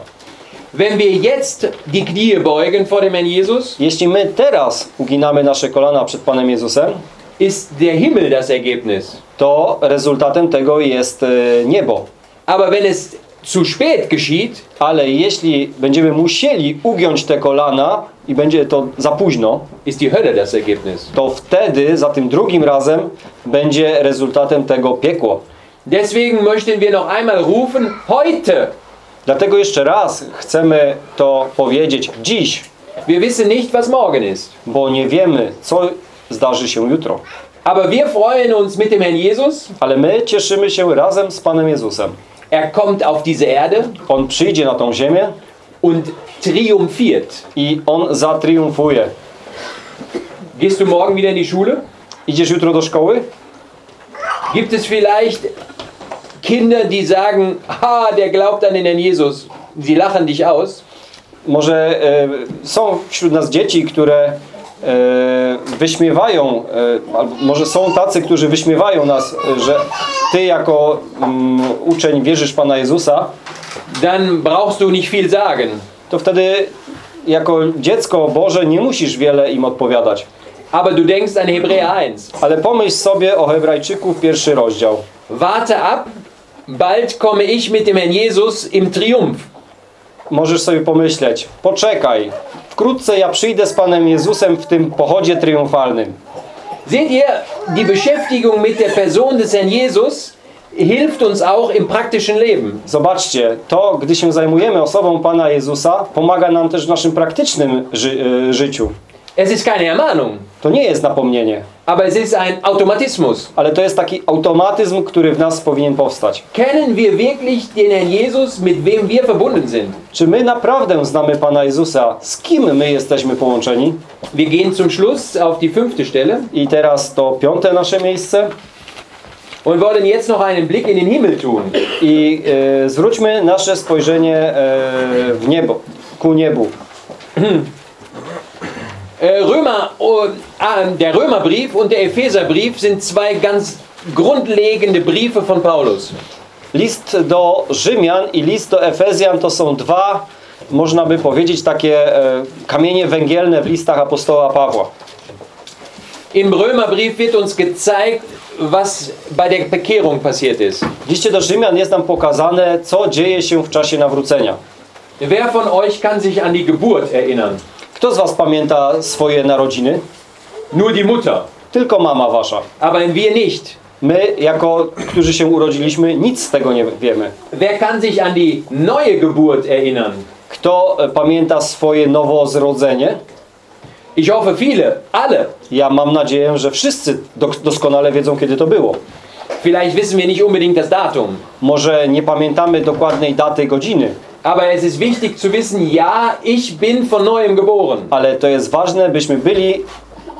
Wenn wir jetzt die Knie beugen vor dem Herrn Jesus, Jeśli my teraz uginamy nasze kolana przed Panem Jezusem, ist der Himmel das Ergebnis. to rezultatem tego jest e, niebo. Aber wenn es zu spät geschieht, Ale jeśli będziemy musieli ugiąć te kolana i będzie to za późno, ist die Hölle das Ergebnis. to wtedy za tym drugim razem będzie rezultatem tego piekło. Deswegen möchten wir noch einmal rufen, heute. Dlatego jeszcze raz chcemy to powiedzieć dziś, Wir wissen nicht, was morgen ist. bo nie wiemy, co zdarzy się jutro. Aber wir freuen uns mit dem Herrn Jesus. Ale my cieszymy się razem z Panem Jezusem. Er kommt auf diese Erde On przyjdzie na tą ziemię und triumphiert. i On zatriumfuje. Gehst du morgen wieder in die Schule? Idziesz jutro do szkoły? Gibt es vielleicht Kinder, die sagen, ah, der glaubt an den Herrn Jesus. Sie lachen dich aus. Może e, są wśród nas dzieci, które e, wyśmiewają, e, albo może są tacy, którzy wyśmiewają nas, e, że Ty jako mm, uczeń wierzysz Pana Jezusa, Dann brauchst du nicht viel sagen. to wtedy jako dziecko Boże nie musisz wiele im odpowiadać. Aber du denkst an Hebräer 1. Ale pomyśl sobie o Hebrajczyków, pierwszy rozdział. Warte ab, bald komme ich mit dem Herrn Jesus im Triumph. Możesz sobie pomyśleć, poczekaj, wkrótce ja przyjdę z Panem Jezusem w tym pochodzie triumfalnym. Seht ihr, die Beschäftigung mit der Person des Herrn Jesus hilft uns auch im praktischen Leben. Zobaczcie, to gdy się zajmujemy osobą Pana Jezusa, pomaga nam też w naszym praktycznym ży y, życiu. Es ist keine Ermahnung, To nie jest napomnienie, aber es ist ein Automatismus. ale to jest taki automatyzm, który w nas powinien powstać. Kennen wir wirklich den Herrn Jesus, mit wem wir verbunden sind? Czy my naprawdę znamy Pana Jezusa? Z kim my jesteśmy połączeni? Wir gehen zum Schluss auf die fünfte Stelle I teraz to piąte nasze miejsce. und wollen jetzt noch einen Blick in den Himmel tun. I e, zwróćmy nasze spojrzenie e, w niebo, ku niebu. Äh, Römer, oh, ah, der Römerbrief und der Epheserbrief sind zwei ganz grundlegende Briefe von Paulus. List do Rzymian i list do Efezjan to są dwa, można by powiedzieć, takie e, kamienie węgielne w listach apostoła Pawła. Im Römerbrief wird uns gezeigt, was bei der Bekehrung passiert ist. W liście do Rzymian jest nam pokazane, co dzieje się w czasie nawrócenia. Wer von euch kann sich an die Geburt erinnern? Kto z was pamięta swoje narodziny? Nur die Mutter, Tylko mama wasza. aber wir nicht. My, jako którzy się urodziliśmy, nic z tego nie wiemy. Wer kann sich an die neue Geburt erinnern? Kto e, pamięta swoje nowozrodzenie? Ich hoffe viele, alle. Ja mam nadzieję, że wszyscy do, doskonale wiedzą, kiedy to było. Vielleicht wissen wir nicht unbedingt das Datum, Może nie pamiętamy dokładnej daty, godziny, aber es ist wichtig zu wissen, ja, ich bin von neuem geboren. ale to jest ważne, byśmy byli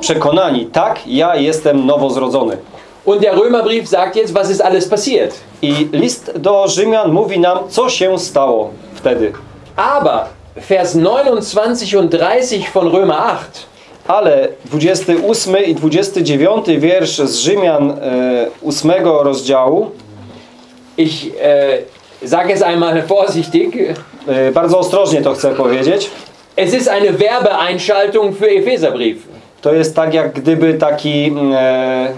przekonani, tak, ja jestem nowozrodzony. Und der Römerbrief sagt jetzt, was ist alles passiert. I list do Rzymian mówi nam, co się stało wtedy. Aber Vers 29 und 30 von Römer 8 Ale 28 i 29 wiersz z Rzymian e, 8 rozdziału, Ich äh, sage es einmal vorsichtig. e, bardzo ostrożnie to chcę powiedzieć, Es ist eine Werbeeinschaltung für Epheserbrief. To jest tak jak gdyby taki, e,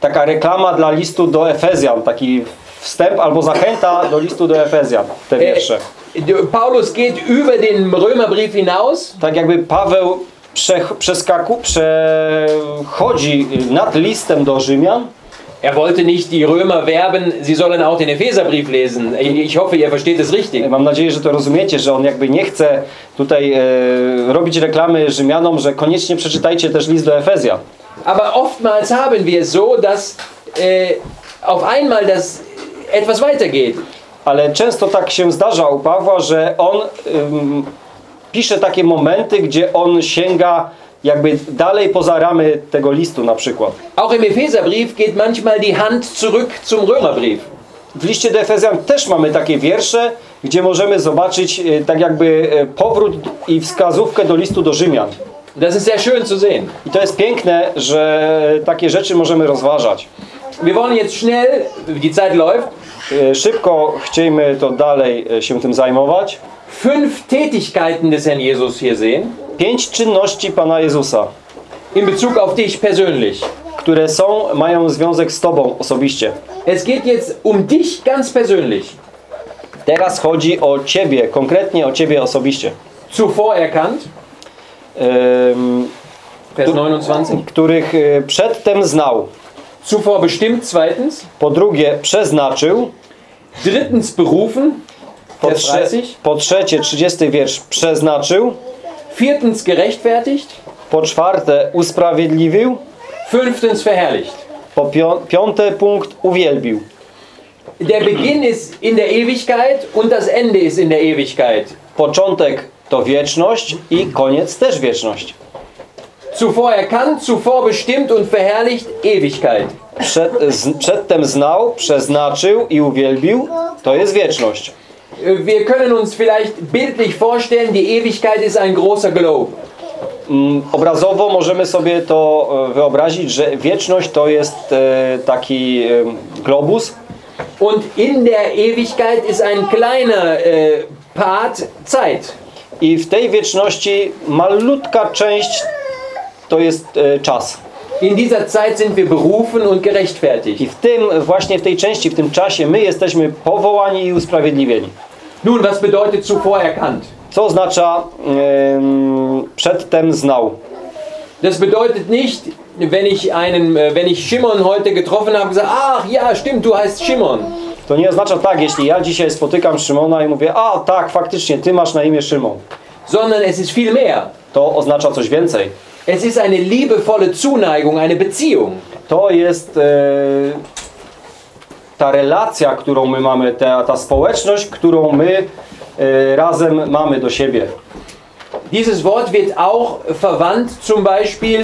taka reklama dla listu do Efezjan, taki wstęp albo zachęta do listu do Efezjan, te Äh, wiersze. Paulus geht über den Römerbrief hinaus Tak jakby Paweł prze, przeskaku, przechodzi nad listem do Rzymian. Er wollte nicht die Römer werben, sie sollen auch den Epheserbrief lesen. Ich hoffe, ihr versteht es richtig. Mam nadzieję, że to rozumiecie, że on jakby nie chce tutaj e, robić reklamy Rzymianom, że koniecznie przeczytajcie też list do Efezjan. Aber oftmals haben wir so, dass äh, auf einmal das etwas weitergeht. Ale często tak się zdarza u Pawła, że on ym, pisze takie momenty, gdzie on sięga jakby dalej poza ramy tego listu na przykład. Auch im Epheserbrief geht manchmal die Hand zurück zum Römerbrief. W liście do Efezjan też mamy takie wiersze, gdzie możemy zobaczyć e, tak jakby e, powrót i wskazówkę do listu do Rzymian. Das ist sehr schön zu sehen. I to jest piękne, że takie rzeczy możemy rozważać. Wir wollen jetzt schnell, die Zeit läuft, E, Szybko chcielibyśmy to dalej się tym zajmować. fünf Tätigkeiten des Herrn Jesus hier sehen, Pięć czynności Pana Jezusa, in Bezug auf dich persönlich. które są, mają związek z Tobą osobiście. Es geht jetzt um dich ganz persönlich. Teraz chodzi o Ciebie, konkretnie o Ciebie osobiście, Zuvor erkannt, Vers 29. których e, przedtem znał. Zuvor bestimmt, zweitens. Po drugie przeznaczył. Drittens berufen, Po, trze 30. po trzecie, 30 wiersz, przeznaczył. Viertens gerechtfertigt. Po czwarte, usprawiedliwił. Fünftens verherrlicht. Po pią piąte punkt, uwielbił. Der Beginn ist in der Ewigkeit und das Ende ist in der Ewigkeit. Początek to wieczność i koniec też wieczność. Zuvor erkannt, zuvor bestimmt und verherrlicht, Ewigkeit. Przed, z, przedtem znał, przeznaczył i uwielbił, to jest wieczność. Wir können uns vielleicht bildlich vorstellen, die Ewigkeit ist ein großer Globe. Mm, Obrazowo możemy sobie to e, wyobrazić, że wieczność to jest e, taki e, globus, Und in der Ewigkeit ist ein kleiner Part Zeit. I w tej wieczności malutka część to jest czas. In dieser Zeit sind wir berufen und gerechtfertigt. I w tym, właśnie w tej części, w tym czasie my jesteśmy powołani i usprawiedliwieni. Nun, was bedeutet zuvor erkannt? Co oznacza em, przedtem znał? Das bedeutet nicht, wenn ich einen, äh, wenn ich Shimon heute getroffen habe, gesagt, ach ja, stimmt, du heißt Shimon. To nie oznacza tak, jeśli ja dzisiaj spotykam Szymona i mówię, a tak, faktycznie, ty masz na imię Szymon. Sondern es ist viel mehr. To oznacza coś więcej. Es ist eine liebevolle Zuneigung, eine Beziehung. To jest e, ta relacja, którą my mamy, ta, ta społeczność, którą my e, razem mamy do siebie. Dieses Wort wird auch verwandt, zum Beispiel,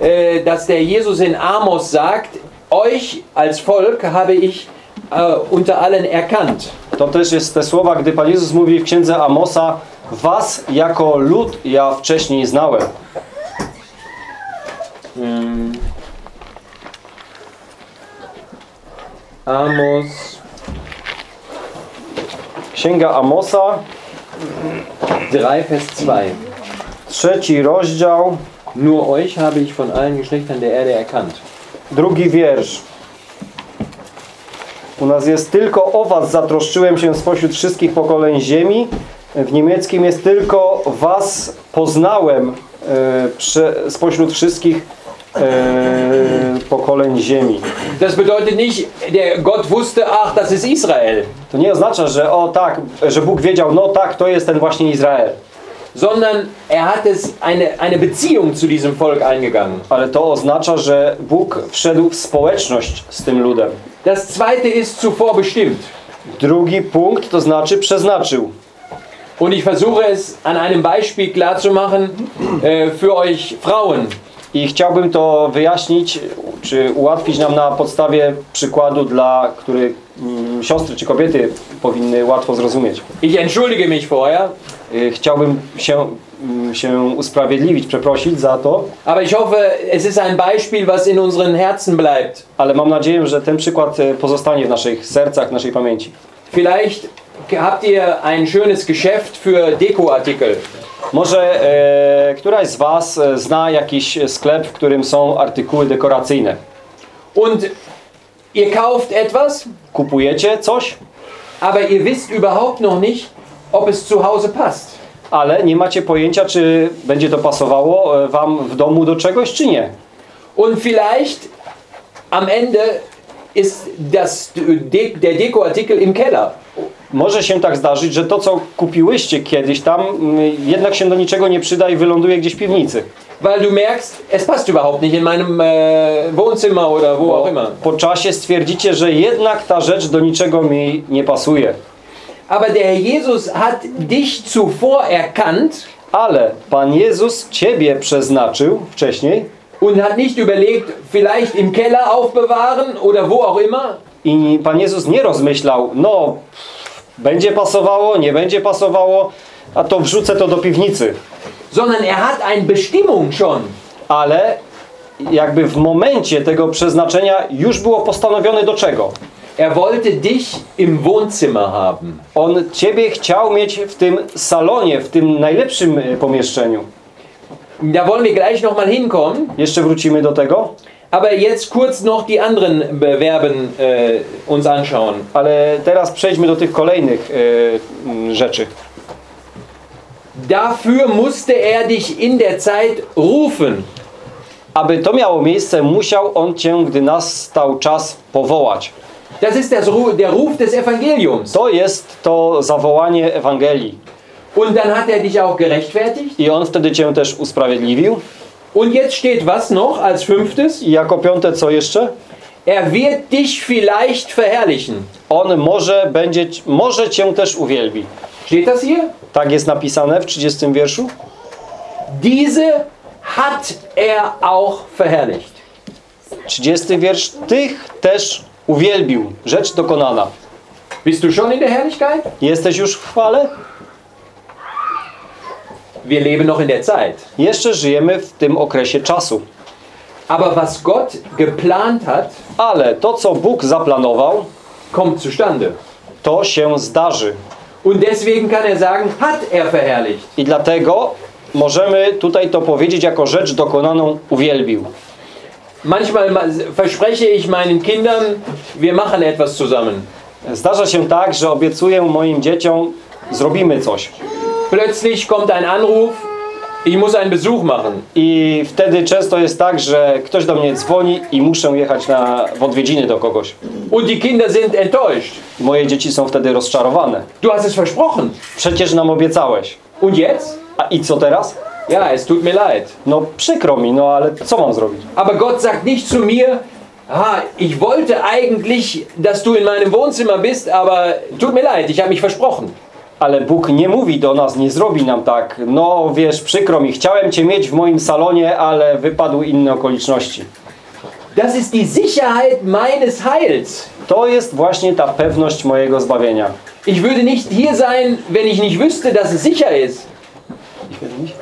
äh, dass der Jesus in Amos sagt, euch als Volk habe ich äh, unter allen erkannt. To też jest te słowa, gdy Pan Jezus mówi w księdze Amosa Was jako lud ja wcześniej znałem. Amos Księga Amosa, 3, Vers 2. trzeci rozdział, Nur euch habe ich von allen Geschlechtern der Erde erkannt. drugi wiersz. U nas jest tylko o was zatroszczyłem się spośród wszystkich pokoleń ziemi. W niemieckim jest tylko was poznałem e, spośród wszystkich e, pokoleń ziemi. Das bedeutet nicht, der Gott wusste, ach, das ist Israel, To nie oznacza, że o tak, że Bóg wiedział, no tak, to jest ten właśnie Izrael. sondern er hat es eine, eine Beziehung zu diesem Volk eingegangen. Ale to oznacza, że Bóg wszedł w społeczność z tym ludem. Das zweite ist zuvor bestimmt. Drugi punkt to znaczy przeznaczył. Und ich versuche es an einem Beispiel klarzumachen äh, für euch Frauen. I chciałbym to wyjaśnić, czy ułatwić nam na podstawie przykładu, dla który mm, siostry czy kobiety powinny łatwo zrozumieć. Ich entschuldige mich vorher, Y, Chciałbym się, mm, się usprawiedliwić, przeprosić za to, aber ich hoffe, es ist ein Beispiel, was in unseren Herzen bleibt. ale mam nadzieję, że ten przykład y, pozostanie w naszych sercach, w naszej pamięci. Vielleicht habt ihr ein schönes Geschäft für Dekoartikel. Może e, któraś z Was e, zna jakiś sklep, w którym są artykuły dekoracyjne. Und ihr kauft etwas, Kupujecie coś, aber ihr wisst überhaupt noch nicht, ob es zu Hause passt. ale nie macie pojęcia, czy będzie to pasowało e, Wam w domu do czegoś, czy nie. Und vielleicht am Ende ist das, De der Dekoartikel im Keller. Może się tak zdarzyć, że to, co kupiłyście kiedyś tam, mm, jednak się do niczego nie przyda i wyląduje gdzieś w piwnicy. Weil du merkst, es passt überhaupt nicht in meinem äh, Wohnzimmer oder wo auch immer. Po czasie stwierdzicie, że jednak ta rzecz do niczego mi nie pasuje. Aber der Jesus hat dich zuvor erkannt Ale Pan Jezus Ciebie przeznaczył wcześniej und hat nicht überlegt, vielleicht im Keller aufbewahren oder wo auch immer, i Pan Jezus nie rozmyślał, no będzie pasowało, nie będzie pasowało, a to wrzucę to do piwnicy. sondern er hat eine Bestimmung schon. Ale jakby w momencie tego przeznaczenia już było postanowione do czego. Er wollte dich im Wohnzimmer haben. On Ciebie chciał mieć w tym salonie, w tym najlepszym e, pomieszczeniu. Da wollen wir gleich nochmal hinkommen. Jeszcze wrócimy do tego, Aber jetzt kurz noch die anderen Verben äh, uns anschauen. ale teraz przejdźmy do tych kolejnych e, rzeczy. Dafür musste er dich in der Zeit rufen. Aby to miało miejsce, musiał On Cię, gdy nastał czas, powołać. Das ist das der Ruf des Evangeliums. To jest to zawołanie Ewangelii. Und dann hat er dich auch gerechtfertigt. I On wtedy Cię też usprawiedliwił. Und jetzt steht was noch als fünftes? Jako piąte, co jeszcze? Er wird dich vielleicht verherrlichen. On może, będzie, może Cię też uwielbi. Steht das hier? Tak jest napisane w 30 wierszu. Diese hat er auch verherrlicht. 30 wiersz. Tych też uwielbił. Rzecz dokonana. Bist du schon in der Herrlichkeit? Jesteś już w chwale? Wir leben noch in der Zeit. Jeszcze żyjemy w tym okresie czasu. Aber was Gott geplant hat, Ale to, co Bóg zaplanował, kommt zustande. to się zdarzy. Und deswegen kann er sagen, hat er verherrlicht. I dlatego możemy tutaj to powiedzieć jako rzecz dokonaną uwielbił. Manchmal ma- verspreche ich meinen Kindern, wir machen etwas zusammen. Zdarza się tak, że obiecuję moim dzieciom, zrobimy coś. Plötzlich kommt ein Anruf, ich muss einen Besuch machen. I wtedy często jest tak, że ktoś do mnie dzwoni i muszę jechać na, w odwiedziny do kogoś. Und die Kinder sind enttäuscht. Moje dzieci są wtedy rozczarowane. Du hast es versprochen. Przecież nam obiecałeś. Und jetzt? A i co teraz? Ja, es tut mir leid. No przykro mi, no ale co mam zrobić? Aber Gott sagt nicht zu mir, ah, ich wollte eigentlich, dass du in meinem Wohnzimmer bist, aber tut mir leid, ich habe mich versprochen. Ale Bóg nie mówi do nas, nie zrobi nam tak. No wiesz, przykro mi, chciałem Cię mieć w moim salonie, ale wypadły inne okoliczności. Das ist die Sicherheit meines Heils. To jest właśnie ta pewność mojego zbawienia. Ich würde nicht hier sein, wenn ich nicht wüsste, dass es sicher ist.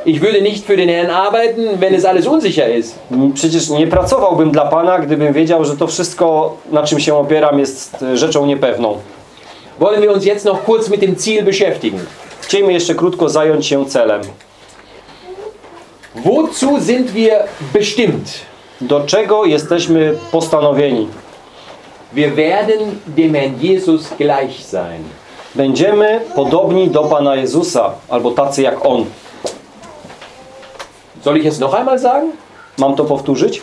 Ich würde nicht für den Herrn arbeiten, wenn es alles unsicher ist. Przecież nie pracowałbym dla Pana, gdybym wiedział, że to wszystko, na czym się opieram, jest rzeczą niepewną. Wollen wir uns jetzt noch kurz mit dem Ziel beschäftigen. Chcielibyśmy jeszcze krótko zająć się celem. Wozu sind wir bestimmt? Do czego jesteśmy postanowieni? Wir werden dem Herrn Jesus gleich sein. Będziemy podobni do Pana Jezusa, albo tacy jak On. Soll ich es noch einmal sagen? Mam to powtórzyć?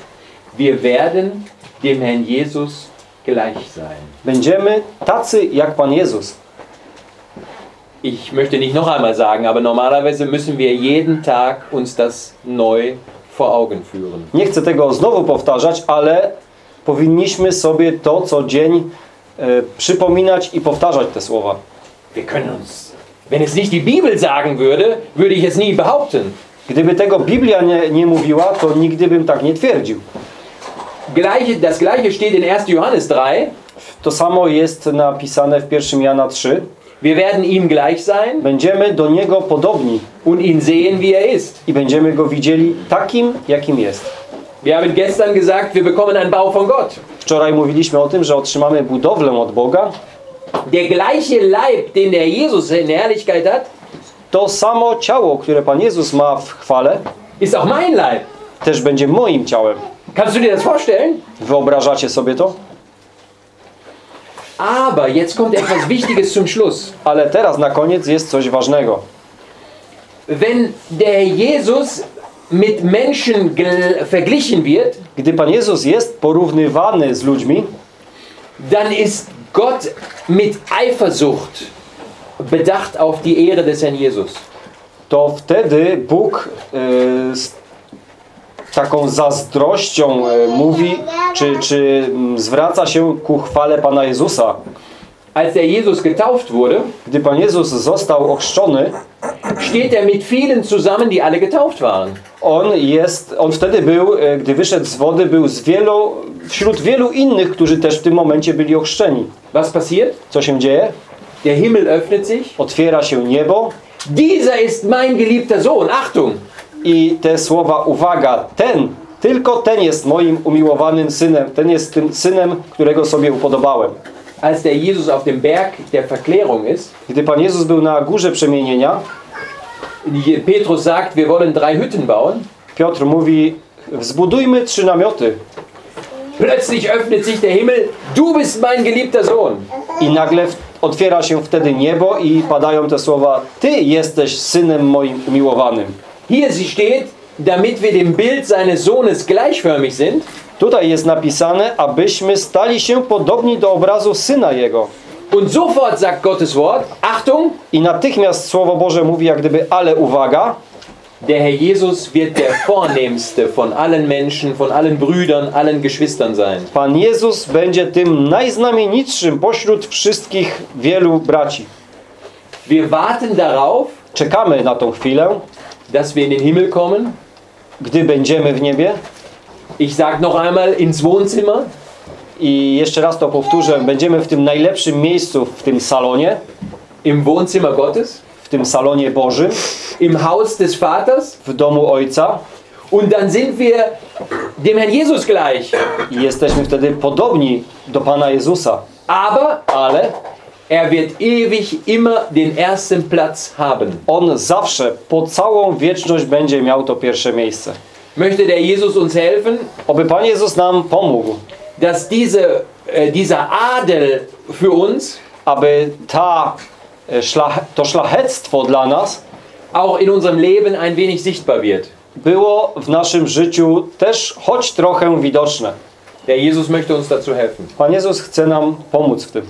Wir werden dem Herrn Jesus gleich sein. Będziemy tacy jak Pan Jezus. Ich möchte nicht noch einmal sagen, aber normalerweise müssen wir jeden Tag uns das neu vor Augen führen. Nie chcę tego znowu powtarzać, ale powinniśmy sobie to co dzień e, przypominać i powtarzać te słowa. Wir können uns, wenn es nicht die Bibel sagen würde, würde ich es nie behaupten. Gdyby tego Biblia nie, nie mówiła, to nigdy bym tak nie twierdził. Gleiche, das gleiche steht in 1. Johannes 3. To samo jest napisane w 1 Jana 3. Wir werden ihm gleich sein Będziemy do Niego podobni und ihn sehen, wie er ist. i będziemy Go widzieli takim, jakim jest. Wir haben gestern gesagt, wir bekommen einen Bau von Gott. Wczoraj mówiliśmy o tym, że otrzymamy budowlę od Boga. Der gleiche Leib, den der Jesus in Herrlichkeit hat, To samo ciało, które Pan Jezus ma w chwale, ist auch mein Leib. też będzie moim ciałem. Kannst du dir das vorstellen? Wyobrażacie sobie to? Aber jetzt kommt etwas Wichtiges zum Schluss. Ale teraz na koniec jest coś ważnego. Wenn der Jesus mit Menschen verglichen wird, Gdy Pan Jezus jest porównywany z ludźmi, dann ist Gott mit Eifersucht bedacht auf die Ehre des Herrn Jesus. to wtedy Bóg e, z taką zazdrością e, mówi, czy, czy mm, zwraca się ku chwale Pana Jezusa. Als der Jesus getauft wurde, Gdy Pan Jezus został ochrzczony, steht er mit vielen zusammen, die alle getauft waren. on jest, on wtedy był, e, gdy wyszedł z wody, był z wielu, wśród wielu innych, którzy też w tym momencie byli ochrzczeni. Was passiert? Co się dzieje? Der Himmel öffnet sich. Otwiera się niebo Dieser ist mein geliebter Sohn. Achtung! I te słowa, uwaga, ten, tylko ten jest moim umiłowanym synem, ten jest tym synem, którego sobie upodobałem. Als der Jesus auf dem Berg der Verklärung ist, Gdy Pan Jezus był na górze przemienienia, Petrus sagt, wir wollen drei Hütten bauen. Piotr mówi, zbudujmy trzy namioty. Plötzlich öffnet sich der Himmel. Du bist mein geliebter Sohn. I nagle otwiera się wtedy niebo i padają te słowa, Ty jesteś synem moim umiłowanym. Hier sie steht, damit wir dem Bild seines Sohnes gleichförmig sind, Tutaj jest napisane, abyśmy stali się podobni do obrazu Syna Jego. Und sofort sagt Gottes Wort, Achtung, I natychmiast Słowo Boże mówi jak gdyby, ale uwaga, der Herr Jesus wird der vornehmste von allen Menschen, von allen Brüdern, allen Geschwistern sein. Pan Jezus będzie tym najznamienitszym pośród wszystkich wielu braci. Wir warten darauf, Czekamy na tą chwilę, dass wir in den Himmel kommen. gdy będziemy w niebie. Ich sage noch einmal ins Wohnzimmer, I jeszcze raz to powtórzę, będziemy w tym najlepszym miejscu, w tym salonie, im Wohnzimmer Gottes, w tym salonie Bożym, im Haus des Vaters. w domu Ojca. Und dann sind wir dem Herrn Jesus gleich. I jesteśmy wtedy podobni do Pana Jezusa. Aber Ale er wird ewig immer den ersten Platz haben. On zawsze, po całą wieczność będzie miał to pierwsze miejsce. Möchte der Jesus uns helfen, Oby Pan Jezus nam pomógł, dass diese, äh, dieser Adel für uns aby ta, e, to szlachectwo dla nas auch in unserem Leben ein wenig sichtbar wird. było w naszym życiu też choć trochę widoczne. Der Jesus möchte uns dazu helfen. Pan Jezus chce nam pomóc w tym.